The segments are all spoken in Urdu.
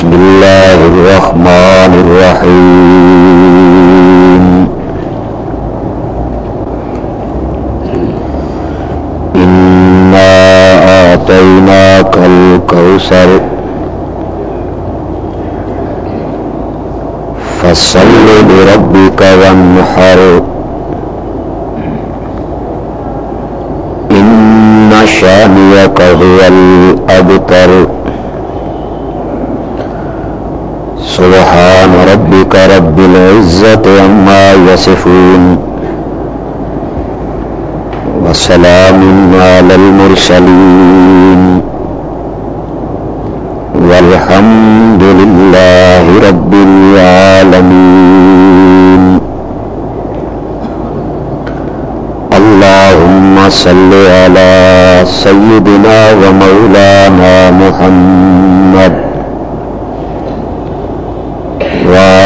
بسم الله الرحمن الرحيم. إنا آتيناك الكوثر. فصل لربك وانحر. إن شانيك هو الأبتر. سبحان ربك رب العزة عما يصفون وسلام على المرسلين والحمد لله رب العالمين اللهم صل على سيدنا ومولانا محمد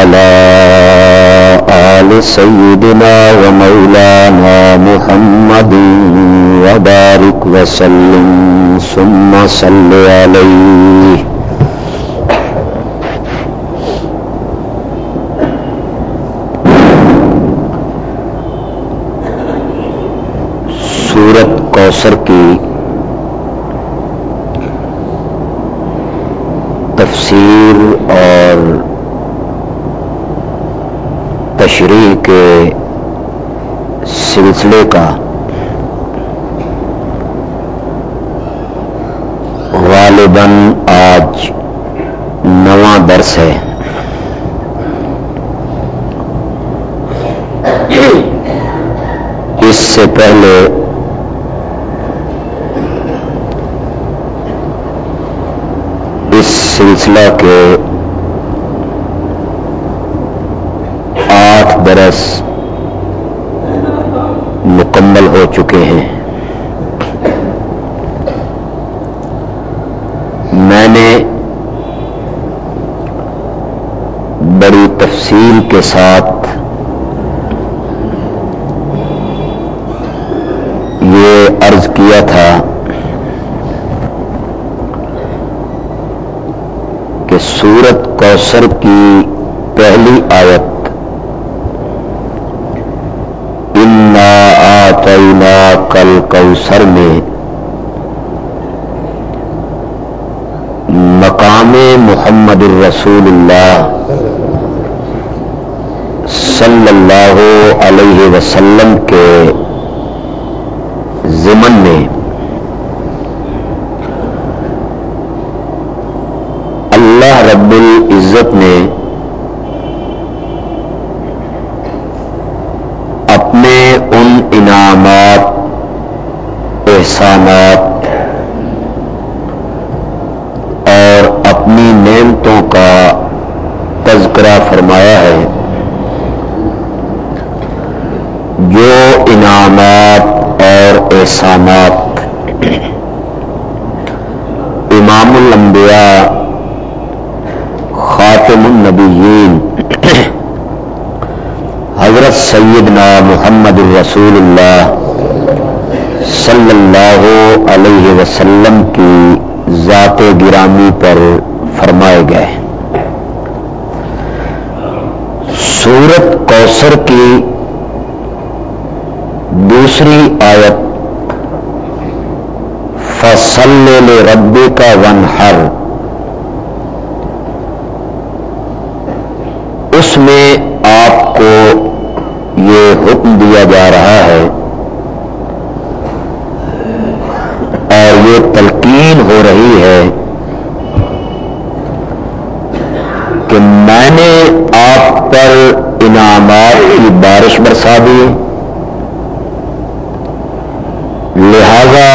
وعلى آل سيدنا ومولانا محمد وبارك وسلم. ثم صل عليه. سورت کوثر کی تفسیر اور تشریح کے سلسلے کا غالباً آج نواں درس ہے۔ اس سے پہلے اس سلسلہ کے آٹھ برس مکمل ہو چکے ہیں۔ میں نے بڑی تفصیل کے ساتھ یہ عرض کیا تھا کہ سورت کوثر کی پہلی آیت آتینا کل کوثر میں۔ مقام محمد الرسول اللہ صلی اللہ علیہ وسلم کے ضمن میں۔ اللہ رب العزت نے اپنے ان انعامات احسانات اور اپنی نعمتوں کا تذکرہ فرمایا ہے جو انعامات اور احسانات امام الانبیاء، خاتم النبیین، حضرت سیدنا محمد الرسول اللہ صلی اللہ علیہ وسلم کی ذات گرامی پر فرمائے گئے۔ سورت کوثر کی دوسری آیت فصل ربی کا ون ہر اس میں آپ کو یہ حکم دیا جا رہا ہے اور یہ تلقین ہو رہی ہے کہ میں نے آپ پر انعامات کی بارش برسا دی لہذا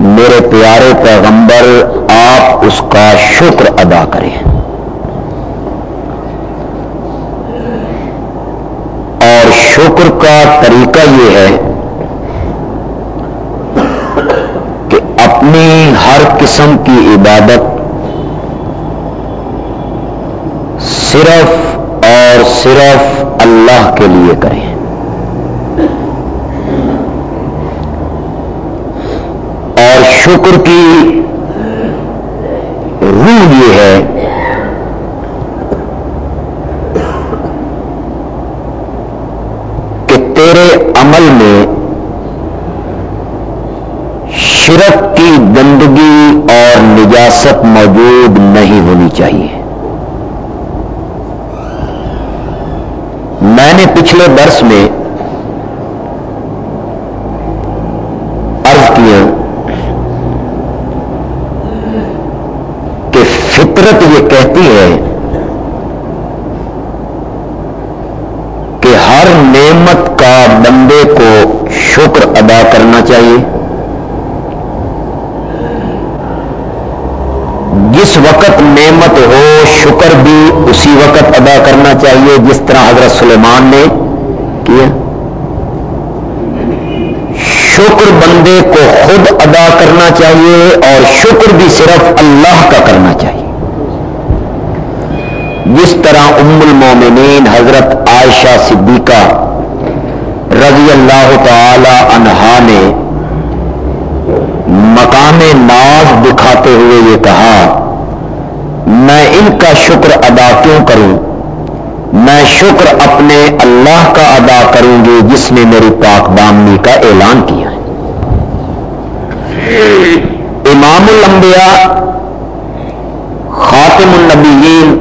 میرے پیارے پیغمبر آپ اس کا شکر ادا کریں۔ اور شکر کا طریقہ یہ ہے کہ اپنی ہر قسم کی عبادت صرف اور صرف اللہ کے لیے کریں۔ اور شکر کی روح یہ ہے میرے عمل میں شرک کی گندگی اور نجاست موجود نہیں ہونی چاہیے۔ میں نے پچھلے برس میں عرض کیا کہ فطرت یہ کہتی ہے کہ ہر نعمت کا بندے کو شکر ادا کرنا چاہیے جس وقت نعمت ہو شکر بھی اسی وقت ادا کرنا چاہیے جس طرح حضرت سلیمان نے کیا۔ شکر بندے کو خود ادا کرنا چاہیے اور شکر بھی صرف اللہ کا کرنا چاہیے۔ جس طرح ام المومنین حضرت عائشہ صدیقہ رضی اللہ تعالی عنہا نے مقام ناز دکھاتے ہوئے یہ کہا میں ان کا شکر ادا کیوں کروں؟ میں شکر اپنے اللہ کا ادا کروں گی جس نے میری پاک دامنی کا اعلان کیا ہے۔ امام الانبیاء، خاتم النبیین،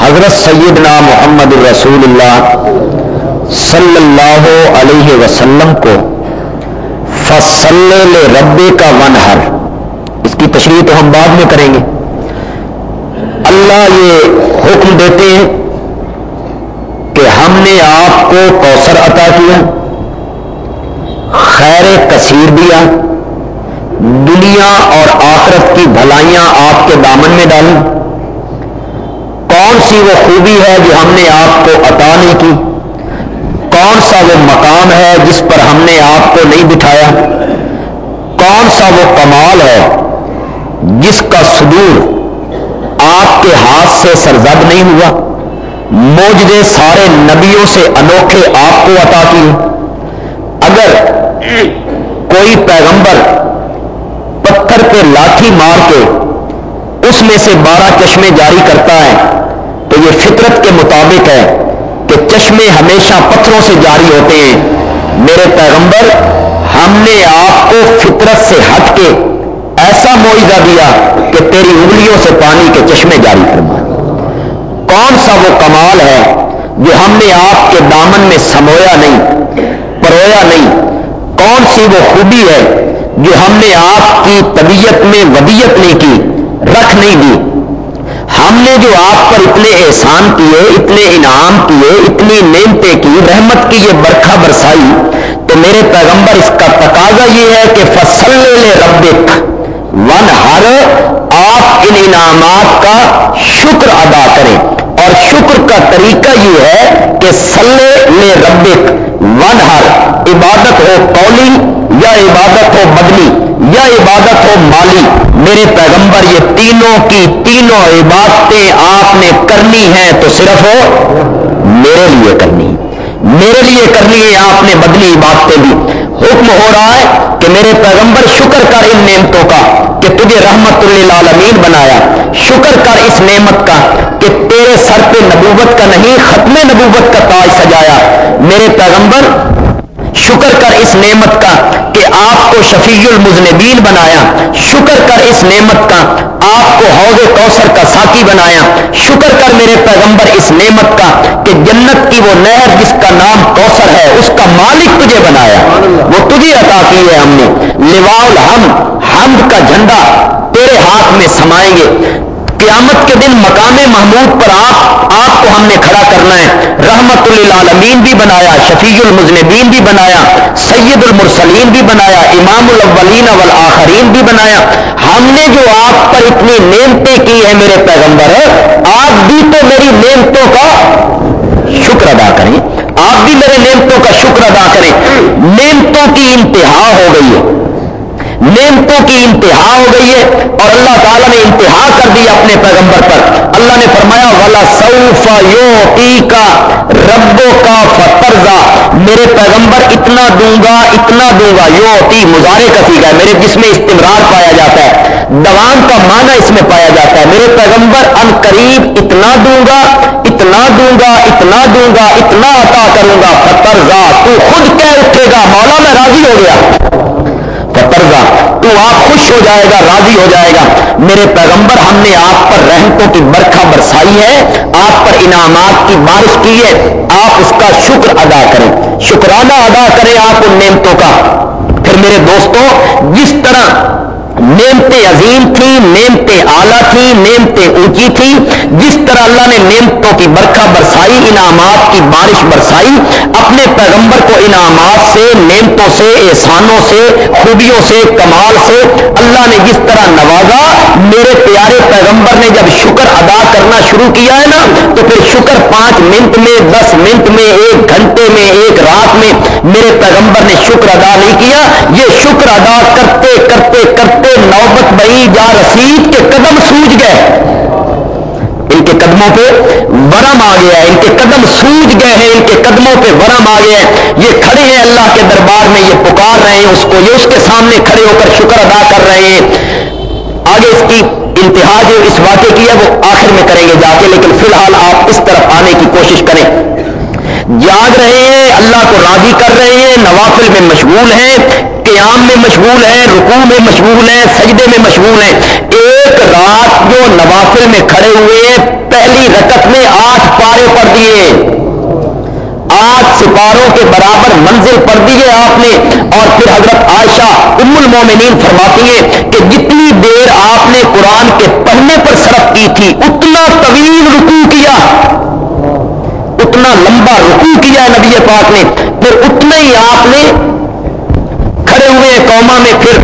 حضرت سیدنا محمد الرسول اللہ صلی اللہ علیہ وسلم کو فصل ربے کا ونہر اس کی تشریح تو ہم بعد میں کریں گے۔ یہ حکم دیتے ہیں کہ ہم نے آپ کو کوثر عطا کیا، خیر کثیر دیا، دنیا اور آخرت کی بھلائیاں آپ کے دامن میں ڈالی۔ کون سی وہ خوبی ہے جو ہم نے آپ کو عطا نہیں کی؟ کون سا وہ مقام ہے جس پر ہم نے آپ کو نہیں بٹھایا؟ کون سا وہ کمال ہے جس کا صدور کے ہاتھ سے سرزد نہیں ہوا۔ موجدے سارے نبیوں سے انوکھے آپ کو عطا کیے اگر کوئی پیغمبر پتھر پہ لاٹھی مار کے اس میں سے بارہ چشمے جاری کرتا ہے، تو یہ فطرت کے مطابق ہے کہ چشمے ہمیشہ پتھروں سے جاری ہوتے ہیں۔ میرے پیغمبر، ہم نے آپ کو فطرت سے ہٹ کے ایسا معاوضہ دیا کہ تیری انگلیوں سے پانی کے چشمے جاری فرما کون سا وہ کمال ہے جو ہم نے آپ کے دامن میں سمویا نہیں، پرویا نہیں؟ کون سی وہ خوبی ہے جو ہم نے آپ کی طبیعت میں ودیت نہیں کی، رکھ نہیں دی؟ ہم نے جو آپ پر اتنے احسان کیے، اتنے انعام کیے، اتنی نعمتیں کی، رحمت کی یہ برکھا برسائی، تو میرے پیغمبر اس کا تقاضا یہ ہے کہ فصل لے ربک۔ ون ہر آپ ان انعامات کا شکر ادا کریں۔ اور شکر کا طریقہ یہ ہے کہ سلے لے ربک ون ہر عبادت ہو قولی یا عبادت ہو بدلی یا عبادت ہو مالی۔ میرے پیغمبر، یہ تینوں کی تینوں عبادتیں آپ نے کرنی ہیں تو صرف ہو میرے لیے کرنی۔ میرے لیے کرنی ہے آپ نے بدلی عبادتیں بھی۔ حکم ہو رہا ہے کہ میرے پیغمبر شکر کر ان نعمتوں کا کہ تجھے رحمت للعالمین بنایا۔ شکر کر اس نعمت کا کہ تیرے سر پہ نبوت کا نہیں، ختم نبوت کا تاج سجایا۔ میرے پیغمبر، شکر کر اس نعمت کا کہ آپ کو شفیع المزنبین بنایا۔ شکر کر اس نعمت کا آپ کو حوض کوثر کا ساتھی بنایا۔ شکر کر میرے پیغمبر اس نعمت کا کہ جنت کی وہ نہر جس کا نام کوثر ہے، اس کا مالک تجھے بنایا۔ وہ تجھے عطا کی ہے ہم نے لواول ہم حمد کا جھنڈا تیرے ہاتھ میں سمائیں گے۔ قیامت کے دن مقام محمود پر آپ آپ کو ہم نے کھڑا کرنا ہے۔ رحمت للعالمین بھی بنایا، شفیع المزنبین بھی بنایا، سید المرسلین بھی بنایا، امام الاولین والآخرین بھی بنایا۔ ہم نے جو آپ پر اتنی نعمتیں کی ہیں میرے پیغمبر، آپ بھی تو میری نعمتوں کا شکر ادا کریں۔ آپ بھی میرے نعمتوں کا شکر ادا کریں۔ نعمتوں کی انتہا ہو گئی ہے۔ نعمتوں کی انتہا ہو گئی ہے اور اللہ تعالیٰ نے انتہا کر دی اپنے پیغمبر پر۔ اللہ نے فرمایا والا سوفا یو کا ربو کا فترزا میرے پیغمبر اتنا دوں گا، اتنا دوں گا۔ یو تی مظاہرے کا سیکھا ہے، میرے جس میں استمرار پایا جاتا ہے۔ دوام کا معنی اس میں پایا جاتا ہے۔ میرے پیغمبر ان قریب اتنا دوں گا، اتنا دوں گا، اتنا دوں گا، اتنا عطا کروں گا۔ فترزا تو خود کہہ اٹھے گا، مولا میں راضی ہو گیا۔ قرضہ، تو آپ خوش ہو جائے گا، راضی ہو جائے گا۔ میرے پیغمبر، ہم نے آپ پر رحمتوں کی برکھا برسائی ہے۔ آپ پر انعامات کی بارش کی ہے۔ آپ اس کا شکر ادا کریں۔ شکرانہ ادا کریں آپ ان نعمتوں کا۔ پھر میرے دوستوں، جس طرح نعمتیں عظیم تھی نعمتیں اعلیٰ تھی نعمتیں اونچی تھی۔ جس طرح اللہ نے نعمتوں کی برکھا برسائی، انعامات کی بارش برسائی، اپنے پیغمبر کو انعامات سے، نعمتوں سے، احسانوں سے، خوبیوں سے، کمال سے اللہ نے جس طرح نوازا، میرے پیارے پیغمبر نے جب شکر ادا کرنا شروع کیا ہے نا، تو پھر شکر پانچ منٹ میں، دس منٹ میں، ایک گھنٹے میں، ایک رات میں میرے پیغمبر نے شکر ادا نہیں کیا۔ یہ شکر ادا کرتے کرتے کرتے نوبت بئی جا رسید کے قدم سوج گئے۔ ان کے قدموں پہ ورم آ گیا ہے۔ ان کے قدم سوج گئے ہیں۔ ان کے قدموں پہ ورم آ گیا ہے یہ کھڑے ہیں اللہ کے دربار میں، یہ پکار رہے ہیں اس کو۔ یہ اس کے سامنے کھڑے ہو کر شکر ادا کر رہے ہیں۔ آگے اس کی انتہا جو اس واقعے کی ہے، وہ آخر میں کریں گے جا کے۔ لیکن فی الحال آپ اس طرف آنے کی کوشش کریں۔ جاگ رہے ہیں، اللہ کو راضی کر رہے ہیں۔ نوافل میں مشغول ہیں۔ قیام میں مشغول ہیں، رکوع میں مشغول ہیں، سجدے میں مشغول ہیں۔ ایک رات جو نوافل میں کھڑے ہوئے ہیں، پہلی رکت میں آٹھ پارے پڑھ دیے۔ آٹھ سپاروں کے برابر منزل پڑھ دیے آپ نے۔ اور پھر حضرت عائشہ ام المومنین فرماتی ہیں کہ جتنی دیر آپ نے قرآن کے پڑھنے پر صرف کی تھی، اتنا طویل رکوع کیا۔ اتنا لمبا رکوع کیا نبی پاک نے۔ پھر اتنا ہی آپ نے کھڑے ہوئے قوما میں پھر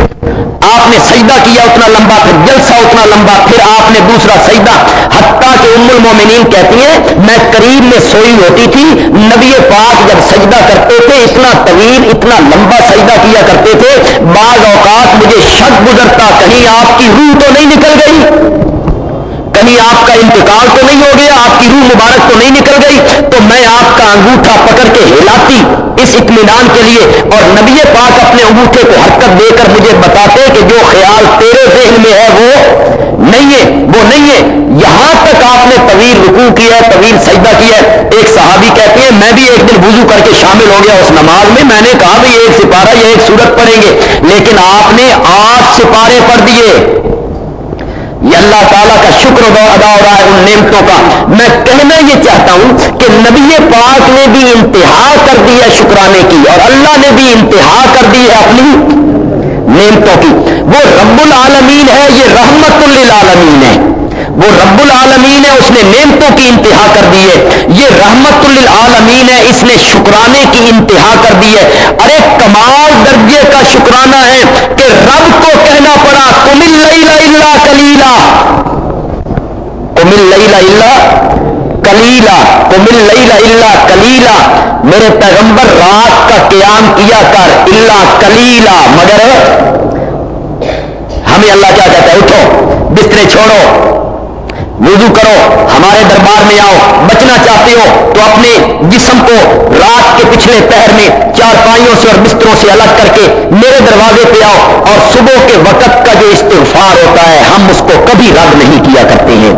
آپ نے سجدہ کیا اتنا لمبا، پھر جلسہ اتنا لمبا، پھر آپ نے دوسرا سجدہ، حتیٰ کہ ام المومنین کہتی ہیں، میں قریب میں سوئی ہوتی تھی، نبی پاک جب سجدہ کرتے تھے، اتنا طویل، اتنا لمبا سجدہ کیا کرتے تھے، بعض اوقات مجھے شک گزرتا، کہیں آپ کی روح تو نہیں نکل گئی؟ کہیں آپ کا انتقال تو نہیں ہو گیا، آپ کی روح مبارک تو نہیں نکل گئی، تو میں آپ کا انگوٹھا پکڑ کے ہلاتی اس اطمینان کے لیے اور نبی پاک اپنے انگوٹھے کو حرکت دے کر مجھے بتاتے کہ جو خیال تیرے ذہن میں ہے وہ نہیں ہے، وہ نہیں ہے۔ یہاں تک آپ نے طویل رکوع کیا ہے، طویل سجدہ کیا ہے۔ ایک صحابی کہتے ہیں، میں بھی ایک دن وضو کر کے شامل ہو گیا اس نماز میں۔ میں نے کہا بھی ایک سپارہ یا ایک سورت پڑھیں گے، لیکن آپ نے آٹھ سپارے پڑھ دیے۔ یہ اللہ تعالیٰ کا شکر ادا ہو رہا ہے ان نعمتوں کا۔ میں کہنا یہ چاہتا ہوں کہ نبی پاک نے بھی انتہا کر دی ہے شکرانے کی اور اللہ نے بھی انتہا کر دی ہے اپنی نعمتوں کی۔ وہ رب العالمین ہے، یہ رحمت للعالمین ہے۔ وہ رب العالمین ہے، اس نے نعمتوں کی انتہا کر دی ہے۔ یہ رحمت للعالمین ہے، اس نے شکرانے کی انتہا کر دی ہے۔ ارے، کمال درجے کا شکرانہ ہے کہ رب کو کہنا پڑا کمل اللہ کلیلا کمل اللہ کلیلا کمل اللہ کلیلا میرے پیغمبر، رات کا قیام کیا کر اللہ کلیلا مگر ہمیں اللہ کیا کہتا ہے؟ اٹھو، بسترے چھوڑو۔ وضو کرو، ہمارے دربار میں آؤ، بچنا چاہتے ہو، تو اپنے جسم کو رات کے پچھلے پہر میں چار پائیوں سے اور بستروں سے الگ کر کے میرے دروازے پہ آؤ اور صبح کے وقت کا جو استغفار ہوتا ہے، ہم اس کو کبھی رد نہیں کیا کرتے ہیں۔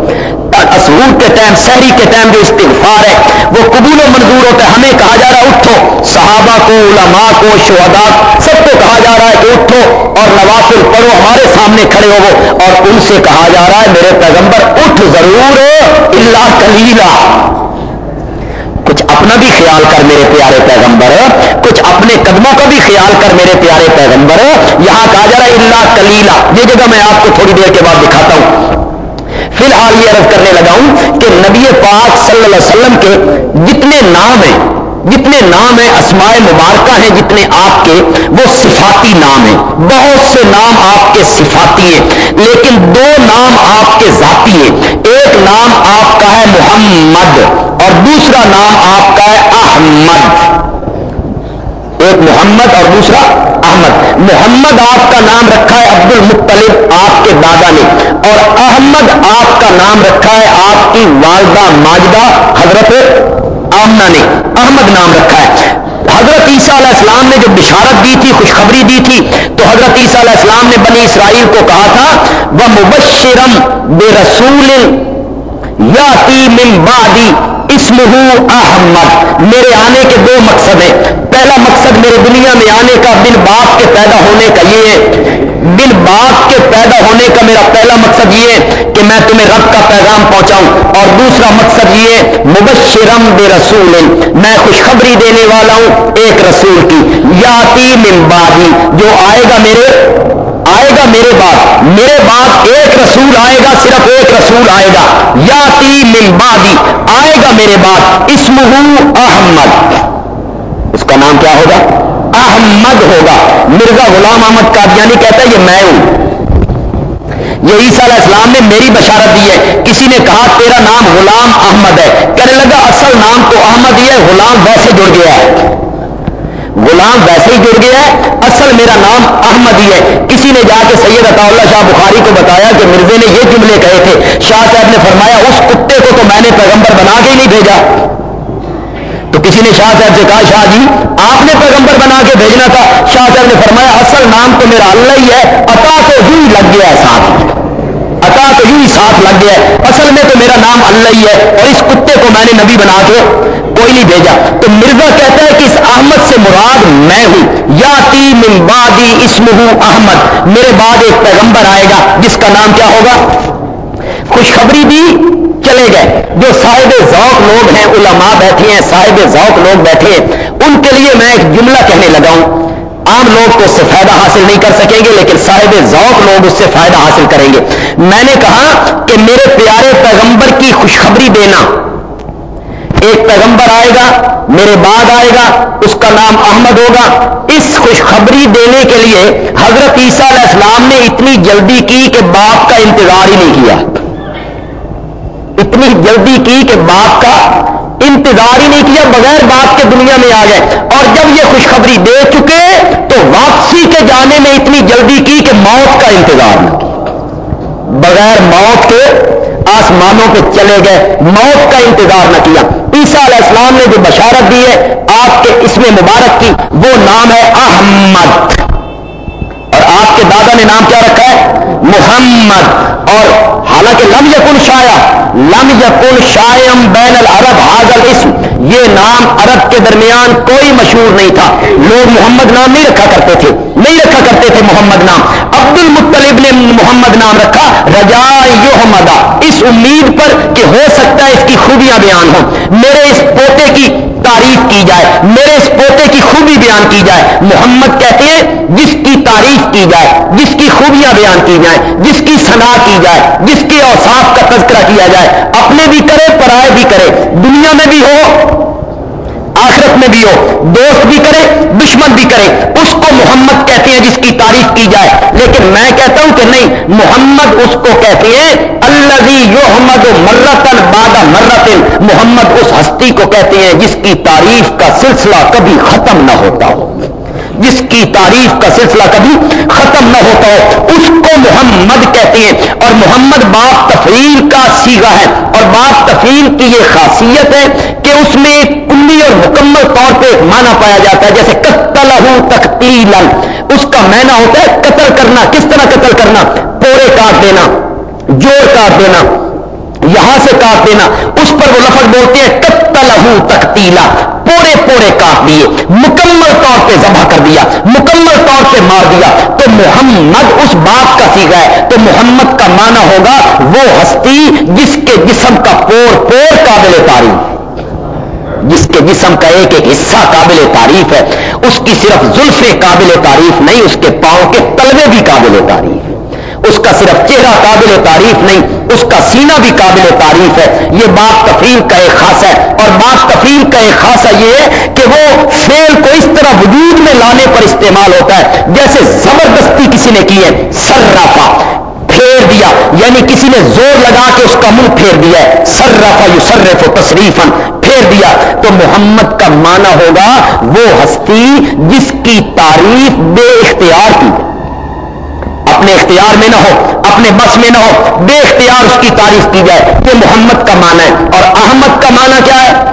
اسور کے ٹائم، شہری کے ٹائم جو استغفار ہے، وہ قبول و منظور ہوتا ہے۔ ہمیں کہا جا رہا ہے، اٹھو۔ صحابہ کو، علماء کو، شہداء، سب کو کہا جا رہا ہے کہ اٹھو اور نوافل پڑھو، ہمارے سامنے کھڑے ہو اور ان سے کہا جا رہا ہے، میرے پیغمبر، اٹھ ضرور اللہ کلیلہ۔ کچھ اپنا بھی خیال کر میرے پیارے پیغمبر، کچھ اپنے قدموں کا بھی خیال کر میرے پیارے پیغمبر۔ یہاں کہا جا رہا ہے، اللہ کلیلہ۔ یہ جگہ میں آپ کو تھوڑی دیر کے بعد دکھاتا ہوں۔ فی الحال یہ عرض کرنے لگا ہوں کہ نبی پاک صلی اللہ علیہ وسلم کے جتنے نام ہیں، جتنے نام ہیں اسماء مبارکہ ہیں جتنے آپ کے، وہ صفاتی نام ہیں۔ بہت سے نام آپ کے صفاتی ہیں، لیکن دو نام آپ کے ذاتی ہیں۔ ایک نام آپ کا ہے محمد اور دوسرا نام آپ کا ہے احمد۔ ایک محمد اور دوسرا احمد۔ محمد آپ کا نام رکھا ہے عبد المطلب آپ کے دادا نے۔ اور احمد آپ کا نام رکھا ہے آپ کی والدہ ماجدہ حضرت آمنا نے۔ احمد نام رکھا ہے۔ حضرت عیسیٰ علیہ السلام نے جو بشارت دی تھی، خوشخبری دی تھی، تو حضرت عیسیٰ علیہ السلام نے بنی اسرائیل کو کہا تھا وہ مبشرم بے رسول یا بادی اسم احمد۔ میرے آنے کے دو مقصد ہیں۔ پہلا مقصد میرے دنیا میں آنے کا بن باپ کے پیدا ہونے کا یہ ہے۔ بن باپ کے پیدا ہونے کا میرا پہلا مقصد یہ ہے کہ میں تمہیں رب کا پیغام پہنچاؤں۔ اور دوسرا مقصد یہ ہے، مبشرم بے رسول میں خوشخبری دینے والا ہوں ایک رسول کی۔ یاتی من بادی جو آئے گا میرے آئے گا میرے بعد۔ میرے بعد ایک رسول آئے گا، صرف ایک رسول آئے گا۔ یا تی ممبادی آئے گا میرے بعد۔ اسم احمد۔ اس کا نام کیا ہوگا؟ احمد ہوگا۔ مرزا غلام احمد قادیانی کہتا ہے، یہ میں ہوں۔ یہ عیسیٰ علیہ السلام نے میری بشارت دی ہے۔ کسی نے کہا، تیرا نام غلام احمد ہے۔ کہنے لگا، اصل نام تو احمد ہی ہے، غلام ویسے جڑ گیا ہے۔ غلام ویسے ہی جڑ گیا ہے، اصل میرا نام احمد ہی ہے۔ کسی نے جا کے سید عطا اللہ شاہ بخاری کو بتایا کہ مرزے نے یہ جملے کہے تھے۔ شاہ صاحب نے فرمایا، اس کتے کو تو میں نے پیغمبر بنا کے ہی نہیں بھیجا۔ تو کسی نے شاہ صاحب سے کہا، شاہ جی آپ نے پیغمبر بنا کے بھیجنا تھا۔ شاہ صاحب نے فرمایا، اصل نام تو میرا اللہ ہی ہے، عطا تو ہی لگ گیا ہے ساتھ۔ عطا تو ہی ساتھ لگ گیا ہے۔ اصل میں تو میرا نام اللہ ہی ہے اور اس کتے کو میں نے نبی بنا کے کوئی نہیں بھیجا۔ تو مرزا کہتا ہے کہ اس احمد سے مراد میں ہوں۔ یا تی ممبادی اسم احمد۔ میرے بعد ایک پیغمبر آئے گا جس کا نام کیا ہوگا؟ خوشخبری دی چلے گئے۔ جو صاحب ذوق لوگ ہیں، علماء بیٹھے ہیں، صاحب ذوق لوگ بیٹھے ہیں۔ ان کے لیے میں ایک جملہ کہنے لگا ہوں۔ عام لوگ تو اس سے فائدہ حاصل نہیں کر سکیں گے، لیکن صاحب ذوق لوگ اس سے فائدہ حاصل کریں گے۔ میں نے کہا کہ میرے پیارے پیغمبر کی خوشخبری دینا۔ ایک پیغمبر آئے گا، میرے بعد آئے گا، اس کا نام احمد ہوگا۔ اس خوشخبری دینے کے لیے حضرت عیسیٰ علیہ السلام نے اتنی جلدی کی کہ باپ کا انتظار ہی نہیں کیا۔ اتنی جلدی کی کہ باپ کا انتظار ہی نہیں کیا، بغیر باپ کے دنیا میں آ گئے۔ اور جب یہ خوشخبری دے چکے، تو واپسی کے جانے میں اتنی جلدی کی کہ موت کا انتظار نہ کیا۔ بغیر موت کے آسمانوں پہ چلے گئے، موت کا انتظار نہ کیا۔ عیسیٰ علیہ السلام نے جو بشارت دی ہے، آپ کے اسم مبارک کی، وہ نام ہے احمد۔ آپ کے دادا نے نام کیا رکھا ہے؟ محمد. اور حالانکہ لم یکن شایا لم یکن شایم بین العرب، حاضر اسم. یہ نام عرب کے درمیان کوئی مشہور نہیں تھا۔ لوگ محمد نام نہیں رکھا کرتے تھے۔ نہیں رکھا کرتے تھے محمد نام۔ عبد المطلب نے محمد نام رکھا رجا یحمدا اس امید پر کہ ہو سکتا ہے اس کی خوبیاں بیان ہوں۔ میرے اس پوتے کی تعریف کی جائے، میرے اس پوتے کی خوبی بیان کی جائے۔ محمد کہتے ہیں، جس کی تعریف کی جائے، جس کی خوبیاں بیان کی جائیں، جس کی سنا کی جائے، جس کے اوساف کا تذکرہ کیا جائے۔ اپنے بھی کرے، پرائے بھی کرے۔ دنیا میں بھی ہو آخرت میں بھی ہو، دوست بھی کرے، دشمن بھی کرے۔ اس کو محمد کہتے ہیں جس کی تعریف کی جائے۔ لیکن میں کہتا ہوں کہ نہیں، محمد اس کو کہتے ہیں اللہ یحمد مرتن بادہ مرتن۔ محمد اس ہستی کو کہتے ہیں جس کی تعریف کا سلسلہ کبھی ختم نہ ہوتا ہو۔ جس کی تعریف کا سلسلہ کبھی ختم نہ ہوتا ہو، اس کو محمد کہتے ہیں۔ اور محمد باپ تفریل کا سیگا ہے۔ اور باپ تفریل کی یہ خاصیت ہے کہ اس میں کلی اور مکمل طور پہ مانا پایا جاتا ہے، جیسے قتل تختیل اس کا مینا ہوتا ہے قتل کرنا۔ کس طرح قتل کرنا؟ پورے کاٹ دینا، جوڑ کاٹ دینا۔ یہاں سے کاٹ دینا۔ اس پر وہ لفظ بولتے ہیں کتلہ تختیلا پورے پورے کاٹ دیے۔ مکمل طور پہ ذبح کر دیا۔ مکمل طور پہ مار دیا۔ تو محمد اس بات کا سیکھا ہے۔ تو محمد کا معنی ہوگا وہ ہستی جس کے جسم کا پور پور قابل تعریف۔ جس کے جسم کا ایک ایک حصہ قابل تعریف ہے۔ اس کی صرف زلفیں قابل تعریف نہیں، اس کے پاؤں کے تلوے بھی قابل تعریف۔ اس کا صرف چہرہ قابل تعریف نہیں، اس کا سینہ بھی قابل تعریف ہے۔ یہ بات تفریح کا ایک خاص ہے اور بات تفریح کا ایک خاصہ یہ ہے کہ وہ فیل کو اس طرح وجود میں لانے پر استعمال ہوتا ہے، جیسے زبردستی کسی نے کی ہے سرافا پھیر دیا۔ یعنی کسی نے زور لگا کے اس کا منہ پھیر دیا ہے۔ سرافا یو سرف و تصریفن پھیر دیا۔ تو محمد کا معنی ہوگا وہ ہستی جس کی تعریف بے اختیار کی۔ اپنے اختیار میں نہ ہو، اپنے بس میں نہ ہو، بے اختیار اس کی تعریف کی جائے یہ محمد کا معنی ہے۔ اور احمد کا معنی کیا ہے؟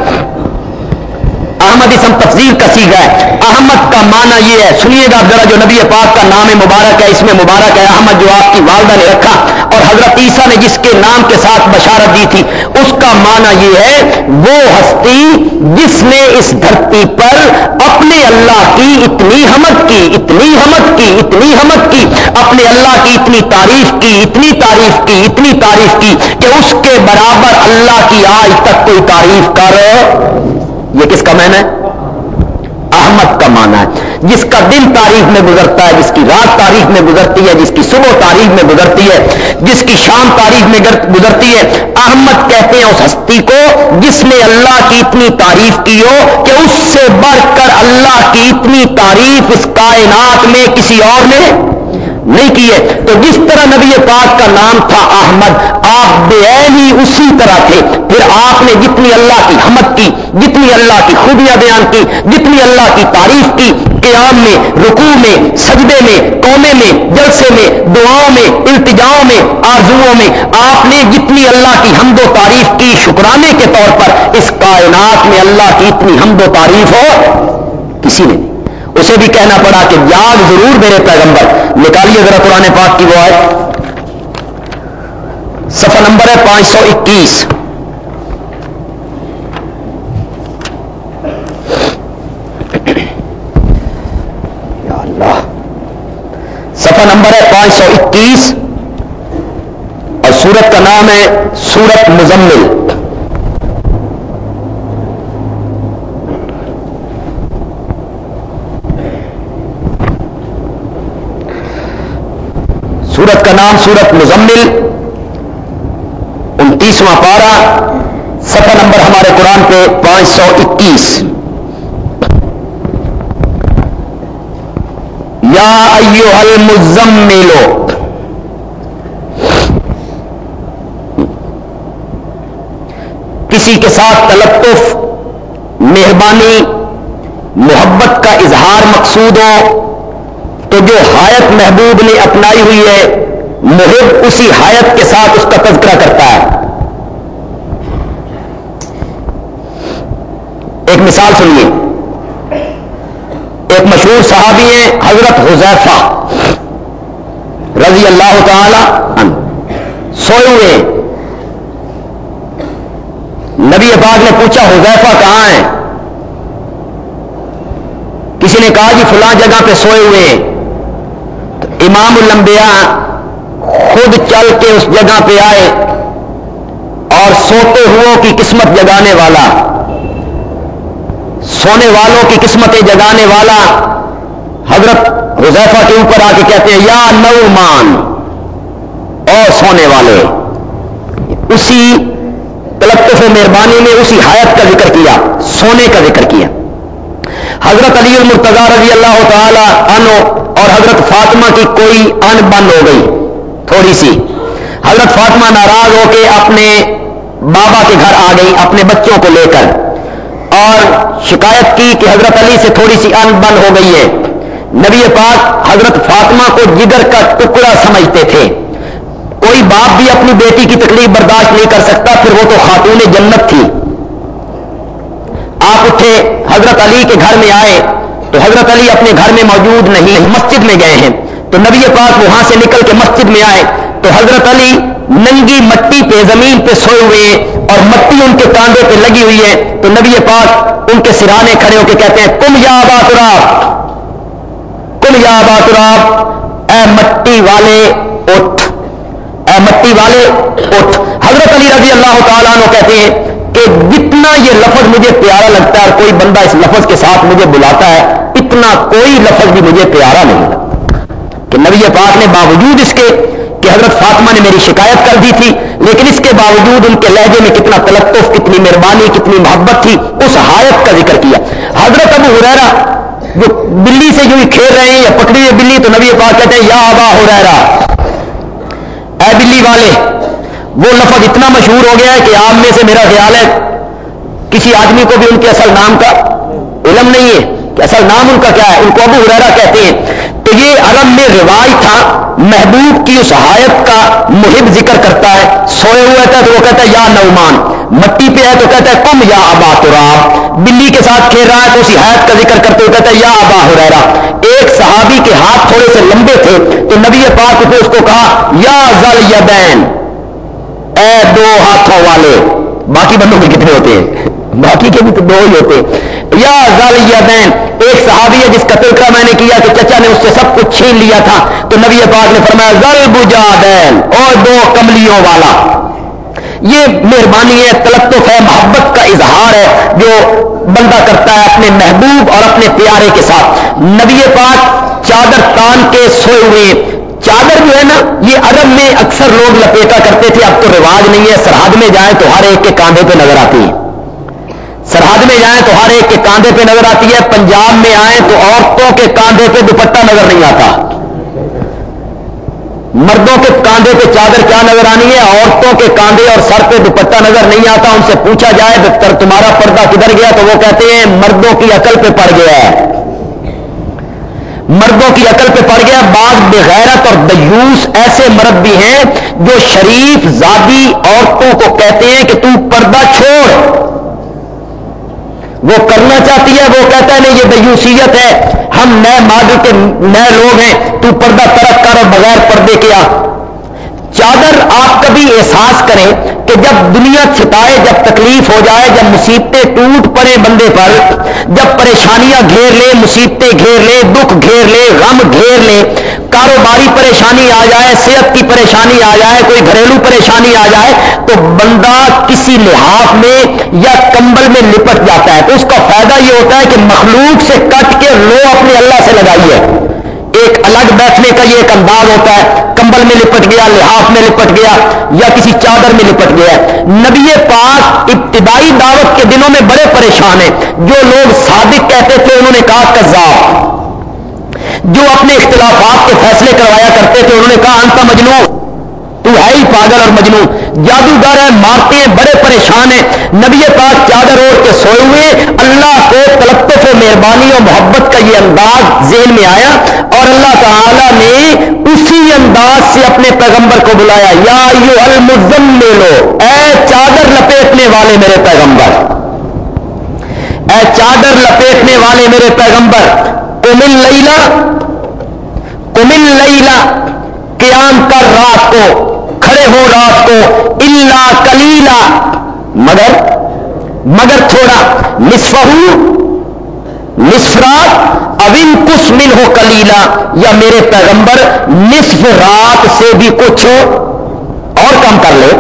احمد اسم تفضیل کا سیگا ہے۔ احمد کا معنی یہ ہے، سنیے گا ذرا جو نبی پاک کا نام مبارک ہے، اس میں مبارک ہے احمد جو آپ کی والدہ نے رکھا۔ اور حضرت عیسیٰ نے جس کے نام کے ساتھ بشارت دی تھی، اس کا معنی یہ ہے، وہ ہستی جس نے اس دھرتی پر اپنے اللہ کی اتنی حمد کی، اتنی حمد کی، اتنی حمد کی، اپنے اللہ کی اتنی تعریف کی، اتنی تعریف کی، اتنی تعریف کی کہ اس کے برابر اللہ کی آج تک کوئی تعریف کر یہ کس کا معنی ہے؟ احمد کا معنی ہے۔ جس کا دن تاریخ میں گزرتا ہے، جس کی رات تاریخ میں گزرتی ہے، جس کی صبح تاریخ میں گزرتی ہے، جس کی شام تاریخ میں گزرتی ہے، احمد کہتے ہیں اس ہستی کو جس نے اللہ کی اتنی تعریف کی ہو کہ اس سے بڑھ کر اللہ کی اتنی تعریف اس کائنات میں کسی اور نے نہیں کیے، تو جس طرح نبی پاک کا نام تھا احمد، آپ بے ہی اسی طرح تھے۔ پھر آپ نے جتنی اللہ کی حمد کی، جتنی اللہ کی خوبیاں بیان کی، جتنی اللہ کی تعریف کی، قیام میں، رکوع میں، سجدے میں کومے میں، جلسے میں، دعاؤں میں، التجاؤں میں، آرزوؤں میں، آپ نے جتنی اللہ کی حمد و تعریف کی شکرانے کے طور پر اس کائنات میں اللہ کی اتنی حمد و تعریف ہو، کسی نے نہیں اسے بھی کہنا پڑا کہ یاد ضرور میرے پیغمبر۔ نکالیے ذرا قرآن پاک کی وہ آئے سفر نمبر ہے پانچ سو اکیس۔ سفر نمبر ہے پانچ سو اکیس۔ اور سورت کا نام ہے سورت مزمل۔ سورت کا نام سورت مزمل، انتیسواں پارا سفر نمبر ہمارے قرآن پہ پانچ سو اکیس۔ یا ایو المزملو کسی کے ساتھ تلطف، مہربانی، محبت کا اظہار مقصود ہو تو جو حایت محبوب نے اپنائی ہوئی ہے، محب اسی حایت کے ساتھ اس کا تذکرہ کرتا ہے۔ ایک مثال سنیے۔ ایک مشہور صحابی ہیں، حضرت حذیفہ رضی اللہ تعالی سوئے ہوئے۔ نبی پاک نے پوچھا، حذیفہ کہاں ہے؟ کسی نے کہا جی فلاں جگہ پہ سوئے ہوئے ہیں۔ امام الانبیاء خود چل کے اس جگہ پہ آئے اور سوتے ہو کی قسمت جگانے والا، سونے والوں کی قسمتیں جگانے والا حضرت حذیفہ کے اوپر آ کے کہتے ہیں، یا نومان اور سونے والے، اسی تلطف و مہربانی میں اسی حیات کا ذکر کیا، سونے کا ذکر کیا۔ حضرت علی المرتضی رضی اللہ تعالی عنہ اور حضرت فاطمہ کی کوئی ان بند ہو گئی، تھوڑی سی۔ حضرت فاطمہ ناراض ہو کے اپنے بابا کے گھر آ گئی، اپنے بچوں کو لے کر۔ اور شکایت کی کہ حضرت علی سے تھوڑی سی ان بند ہو گئی ہے۔ نبی پاک حضرت فاطمہ کو جگر کا ٹکڑا سمجھتے تھے۔ کوئی باپ بھی اپنی بیٹی کی تکلیف برداشت نہیں کر سکتا، پھر وہ تو خاتون جنت تھی۔ آپ اٹھے، حضرت علی کے گھر میں آئے۔ تو حضرت علی اپنے گھر میں موجود نہیں، مسجد میں گئے ہیں۔ تو نبی پاک وہاں سے نکل کے مسجد میں آئے۔ تو حضرت علی ننگی مٹی پہ، زمین پہ سوئے ہوئے اور مٹی ان کے کاندھے پہ لگی ہوئی ہے۔ تو نبی پاک ان کے سرانے کھڑے ہو کے کہتے ہیں، کم یا باتراب کم یا باتراب اے مٹی والے، اٹھ۔ اے مٹی والے، اٹھ۔ حضرت علی رضی اللہ تعالیٰ کہتے ہیں کہ جتنا یہ لفظ مجھے پیارا لگتا ہے اور کوئی بندہ اس لفظ کے ساتھ مجھے بلاتا ہے، اتنا کوئی لفظ بھی مجھے پیارا نہیں لگتا۔ کہ نبی پاک نے باوجود اس کے کہ حضرت فاطمہ نے میری شکایت کر دی تھی، لیکن اس کے باوجود ان کے لہجے میں کتنا تلطف، کتنی مہربانی، کتنی محبت تھی، اس حایت کا ذکر کیا۔ حضرت ابو ہریرا جو بلی سے جو کھیل رہے ہیں یا پکڑی ہوئی بلی، تو نبی پاک کہتے ہیں، یا آبا ہو اے بلی والے وہ لفظ اتنا مشہور ہو گیا ہے کہ آپ میں سے میرا خیال ہے کسی آدمی کو بھی ان کے اصل نام کا علم نہیں ہے اصل نام ان کا کیا ہے؟ ان کو ابو ہریرا کہتے ہیں تو یہ عرب میں رواج تھا، محبوب کی اس حایت کا محب ذکر کرتا ہے، سوئے ہوئے تھا تو وہ کہتا ہے، یا نعمان، مٹی پہ ہے تو کہتا ہے، کم یا ابا تراب۔ بلی کے ساتھ کھیل رہا ہے تو اسی حیات کا ذکر کرتے ہوئے کہتا ہے، یا ابا ہریرا ایک صحابی کے ہاتھ تھوڑے سے لمبے تھے تو نبی پاک نے اس کو کہا، یا زل یدین اے دو ہاتھوں والے۔ باقی بندوں کے کتنے ہوتے ہیں؟ باقی کے بھی تو دو ہی ہوتے یا زل ایک صحابی ہے جس کا تذکرہ میں نے کیا کہ چچا نے اس سے سب کچھ چھین لیا تھا۔ تو نبی پاک نے فرمایا زل بجادین اور دو کملیوں والا۔ یہ مہربانی ہے تلطف ہے محبت کا اظہار ہے جو بندہ کرتا ہے اپنے محبوب اور اپنے پیارے کے ساتھ۔ نبی پاک چادر تان کے سوئے ہوئے چادر جو ہے نا، یہ عرب میں اکثر لوگ لپیٹا کرتے تھے۔ اب تو رواج نہیں ہے۔ سرحد میں جائیں تو ہر ایک کے کاندھے پہ نظر آتی ہے۔ سرحد میں جائیں تو ہر ایک کے کاندھے پہ نظر آتی ہے۔ پنجاب میں آئیں تو عورتوں کے کاندھے پہ دوپٹہ نظر نہیں آتا۔ مردوں کے کاندھے پہ چادر کیا نظر آنی ہے؟ عورتوں کے کاندھے اور سر پہ دوپٹہ نظر نہیں آتا۔ ان سے پوچھا جائے تمہارا پردہ کدھر گیا؟ تو وہ کہتے ہیں، مردوں کی عقل پہ پڑ گیا ہے۔ مردوں کی عقل پہ پڑ گیا، بعض بغیرت اور دیوس ایسے مرد بھی ہیں جو شریف، زادی عورتوں کو کہتے ہیں کہ تم پردہ چھوڑ۔ وہ کرنا چاہتی ہے، وہ کہتا ہے، نہیں، یہ دیوسیت ہے۔ ہم نئے مادی کے نئے لوگ ہیں، تو پردہ ترک کر اور بغیر پردے کیا چادر آپ کبھی احساس کریں کہ جب دنیا چھتائے جب تکلیف ہو جائے، جب مصیبتیں ٹوٹ پڑے بندے پر، جب پریشانیاں گھیر لے، مصیبتیں گھیر لے، دکھ گھیر لے، غم گھیر لے، کاروباری پریشانی آ جائے، صحت کی پریشانی آ جائے، کوئی گھریلو پریشانی آ جائے، تو بندہ کسی لحاظ میں یا کمبل میں لپٹ جاتا ہے۔ تو اس کا فائدہ یہ ہوتا ہے کہ مخلوق سے کٹ کے لو اپنے اللہ سے لگائیے ایک الگ بیٹھنے کا یہ ایک انداز ہوتا ہے، کمبل میں لپٹ گیا، لحاف میں لپٹ گیا یا کسی چادر میں لپٹ گیا۔ نبی پاک ابتدائی دعوت کے دنوں میں بڑے پریشان ہیں۔ جو لوگ صادق کہتے تھے، انہوں نے کہا کذاب۔ جو اپنے اختلافات کے فیصلے کروایا کرتے تھے، انہوں نے کہا انت مجنون۔ تو ہے ہی پاگل اور مجنو جادوگر ہے مارتے ہیں، بڑے پریشان ہیں۔ نبی پاک چادر اوڑھ کے سوئے ہوئے اللہ کو تلطف و مہربانی اور محبت کا یہ انداز ذہن میں آیا اور اللہ تعالی نے اسی انداز سے اپنے پیغمبر کو بلایا۔ یا یو المزم لے لو اے چادر لپیٹنے والے میرے پیغمبر۔ اے چادر لپیٹنے والے میرے پیغمبر کمل لیلا کمل لیلا قیام کر رات کو۔ کھڑے ہو رات کو اللہ کلیلا مگر مگر تھوڑا نصف نصفرات ابن کس مل ہو کلیلا یا میرے پیغمبر، نصف رات سے بھی کچھ اور کم کر لے۔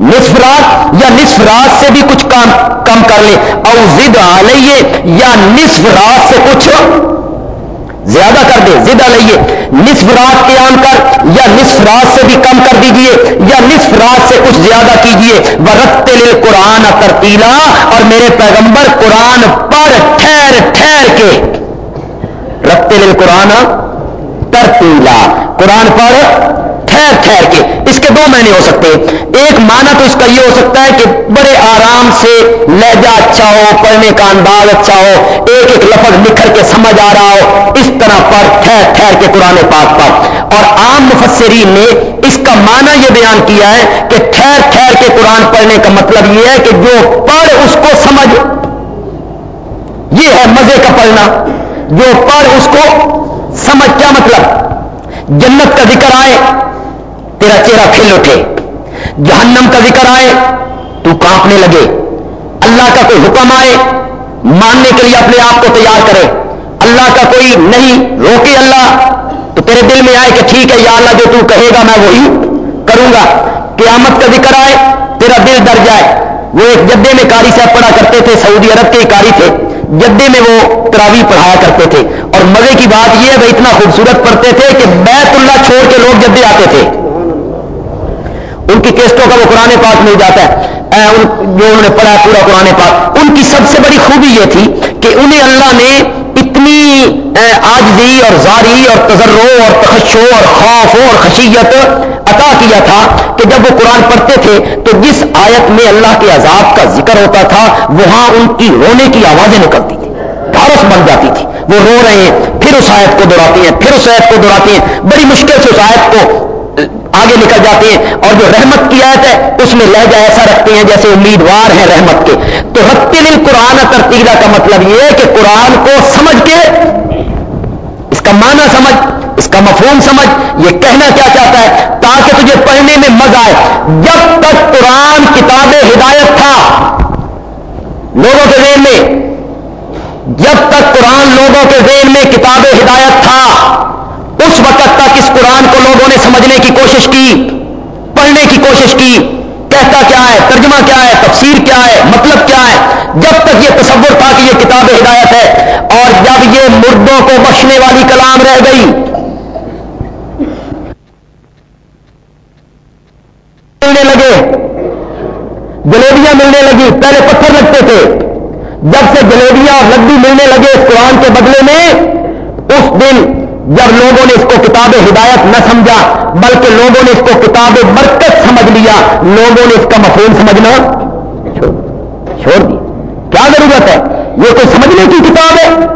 نصف رات یا نصف رات سے بھی کچھ کام کم کر لے۔ اور زد آئیے یا نصف رات سے کچھ زیادہ کر دے زدہ لئیے نصف رات قیام کر یا نصف رات سے بھی کم کر دیجیے یا نصف رات سے کچھ زیادہ کیجیے۔ وہ رکھتے لے قرآن ترتیلا اور میرے پیغمبر قرآن پر ٹھہر ٹھہر کے۔ رکھتے لے قرآن ترتیلا قرآن پر ٹھہر ٹھہر کے۔ اس کے دو معنی ہو سکتے ہیں۔ ایک معنی تو اس کا یہ ہو سکتا ہے کہ بڑے آرام سے لہجہ اچھا ہو، پڑھنے کا انداز اچھا ہو، ایک ایک لفظ نکھر کے سمجھ آ رہا ہو، اس طرح پر ٹھہر ٹھہر کے قرآن پاک پر۔ اور عام مفسرین نے اس کا معنی یہ بیان کیا ہے کہ ٹھہر ٹھہر کے قرآن پڑھنے کا مطلب یہ ہے کہ جو پڑھ اس کو سمجھ۔ یہ ہے مزے کا پڑھنا۔ جو پڑھ اس کو سمجھ، کیا مطلب؟ جنت کا ذکر آئے۔ تیرا چہرہ کھل اٹھے جہنم کا ذکر آئے، تو کانپنے لگے۔ اللہ کا کوئی حکم آئے، ماننے کے لیے اپنے آپ کو تیار کرے۔ اللہ کا کوئی نہیں روکے اللہ، تو تیرے دل میں آئے کہ ٹھیک ہے، یا اللہ جو تو کہے گا، میں وہی کروں گا۔ قیامت کا ذکر آئے، تیرا دل ڈر جائے۔ وہ ایک جدے میں کاری صاحب پڑھا کرتے تھے، سعودی عرب کے کاری تھے۔ جدے میں وہ تراوی پڑھایا کرتے تھے۔ اور مزے کی بات یہ ہے وہ اتنا خوبصورت پڑھتے تھے کہ بیت اللہ چھوڑ کے لوگ جدے آتے تھے۔ ان کی کیسٹوں کا وہ قرآن پاک مل جاتا ہے۔ جو انہوں نے پڑھا پورا قرآن پاک۔ ان کی سب سے بڑی خوبی یہ تھی کہ انہیں اللہ نے اتنی آجزی اور زاری اور تجرو اور تخشو اور خوف اور خشیت عطا کیا تھا کہ جب وہ قرآن پڑھتے تھے تو جس آیت میں اللہ کے عذاب کا ذکر ہوتا تھا، وہاں ان کی رونے کی آوازیں نکلتی تھی ڈھارس بن جاتی تھی۔ وہ رو رہے ہیں، پھر اس آیت کو دوڑاتی ہیں، پھر اس آیت کو دوڑاتی ہیں۔ بڑی مشکل سے اس آیت کو آگے نکل جاتے ہیں اور جو رحمت کی آیت ہے، اس میں لہجہ ایسا رکھتے ہیں جیسے امیدوار ہیں رحمت کے۔ تو رتل قرآن ترتیلا کا مطلب یہ ہے کہ قرآن کو سمجھ کے اس کا معنی سمجھ، اس کا مفہوم سمجھ، یہ کہنا کیا چاہتا ہے؟ تاکہ تجھے پڑھنے میں مزہ آئے۔ جب تک قرآن کتاب ہدایت تھا لوگوں کے ذہن میں، جب تک قرآن لوگوں کے ذہن میں کتاب ہدایت تھا اس وقت تک اس قرآن کو لوگوں نے سمجھنے کی کوشش کی، پڑھنے کی کوشش کی۔ کہتا کیا ہے، ترجمہ کیا ہے، تفسیر کیا ہے مطلب کیا ہے؟ جب تک یہ تصور تھا کہ یہ کتاب ہدایت ہے اور جب یہ مردوں کو بخشنے والی کلام رہ گئی۔ ملنے لگے۔ جلیبیاں ملنے لگی۔ پہلے پتھر لگتے تھے۔ جب سے جلیبیاں اور لڈو ملنے لگے اس قرآن کے بدلے میں، اس دن جب لوگوں نے اس کو کتاب ہدایت نہ سمجھا، بلکہ لوگوں نے اس کو کتاب برکت سمجھ لیا، لوگوں نے اس کا مفہوم سمجھنا چھوڑ دی۔ کیا ضرورت ہے؟ یہ کوئی سمجھنے کی کتاب ہے؟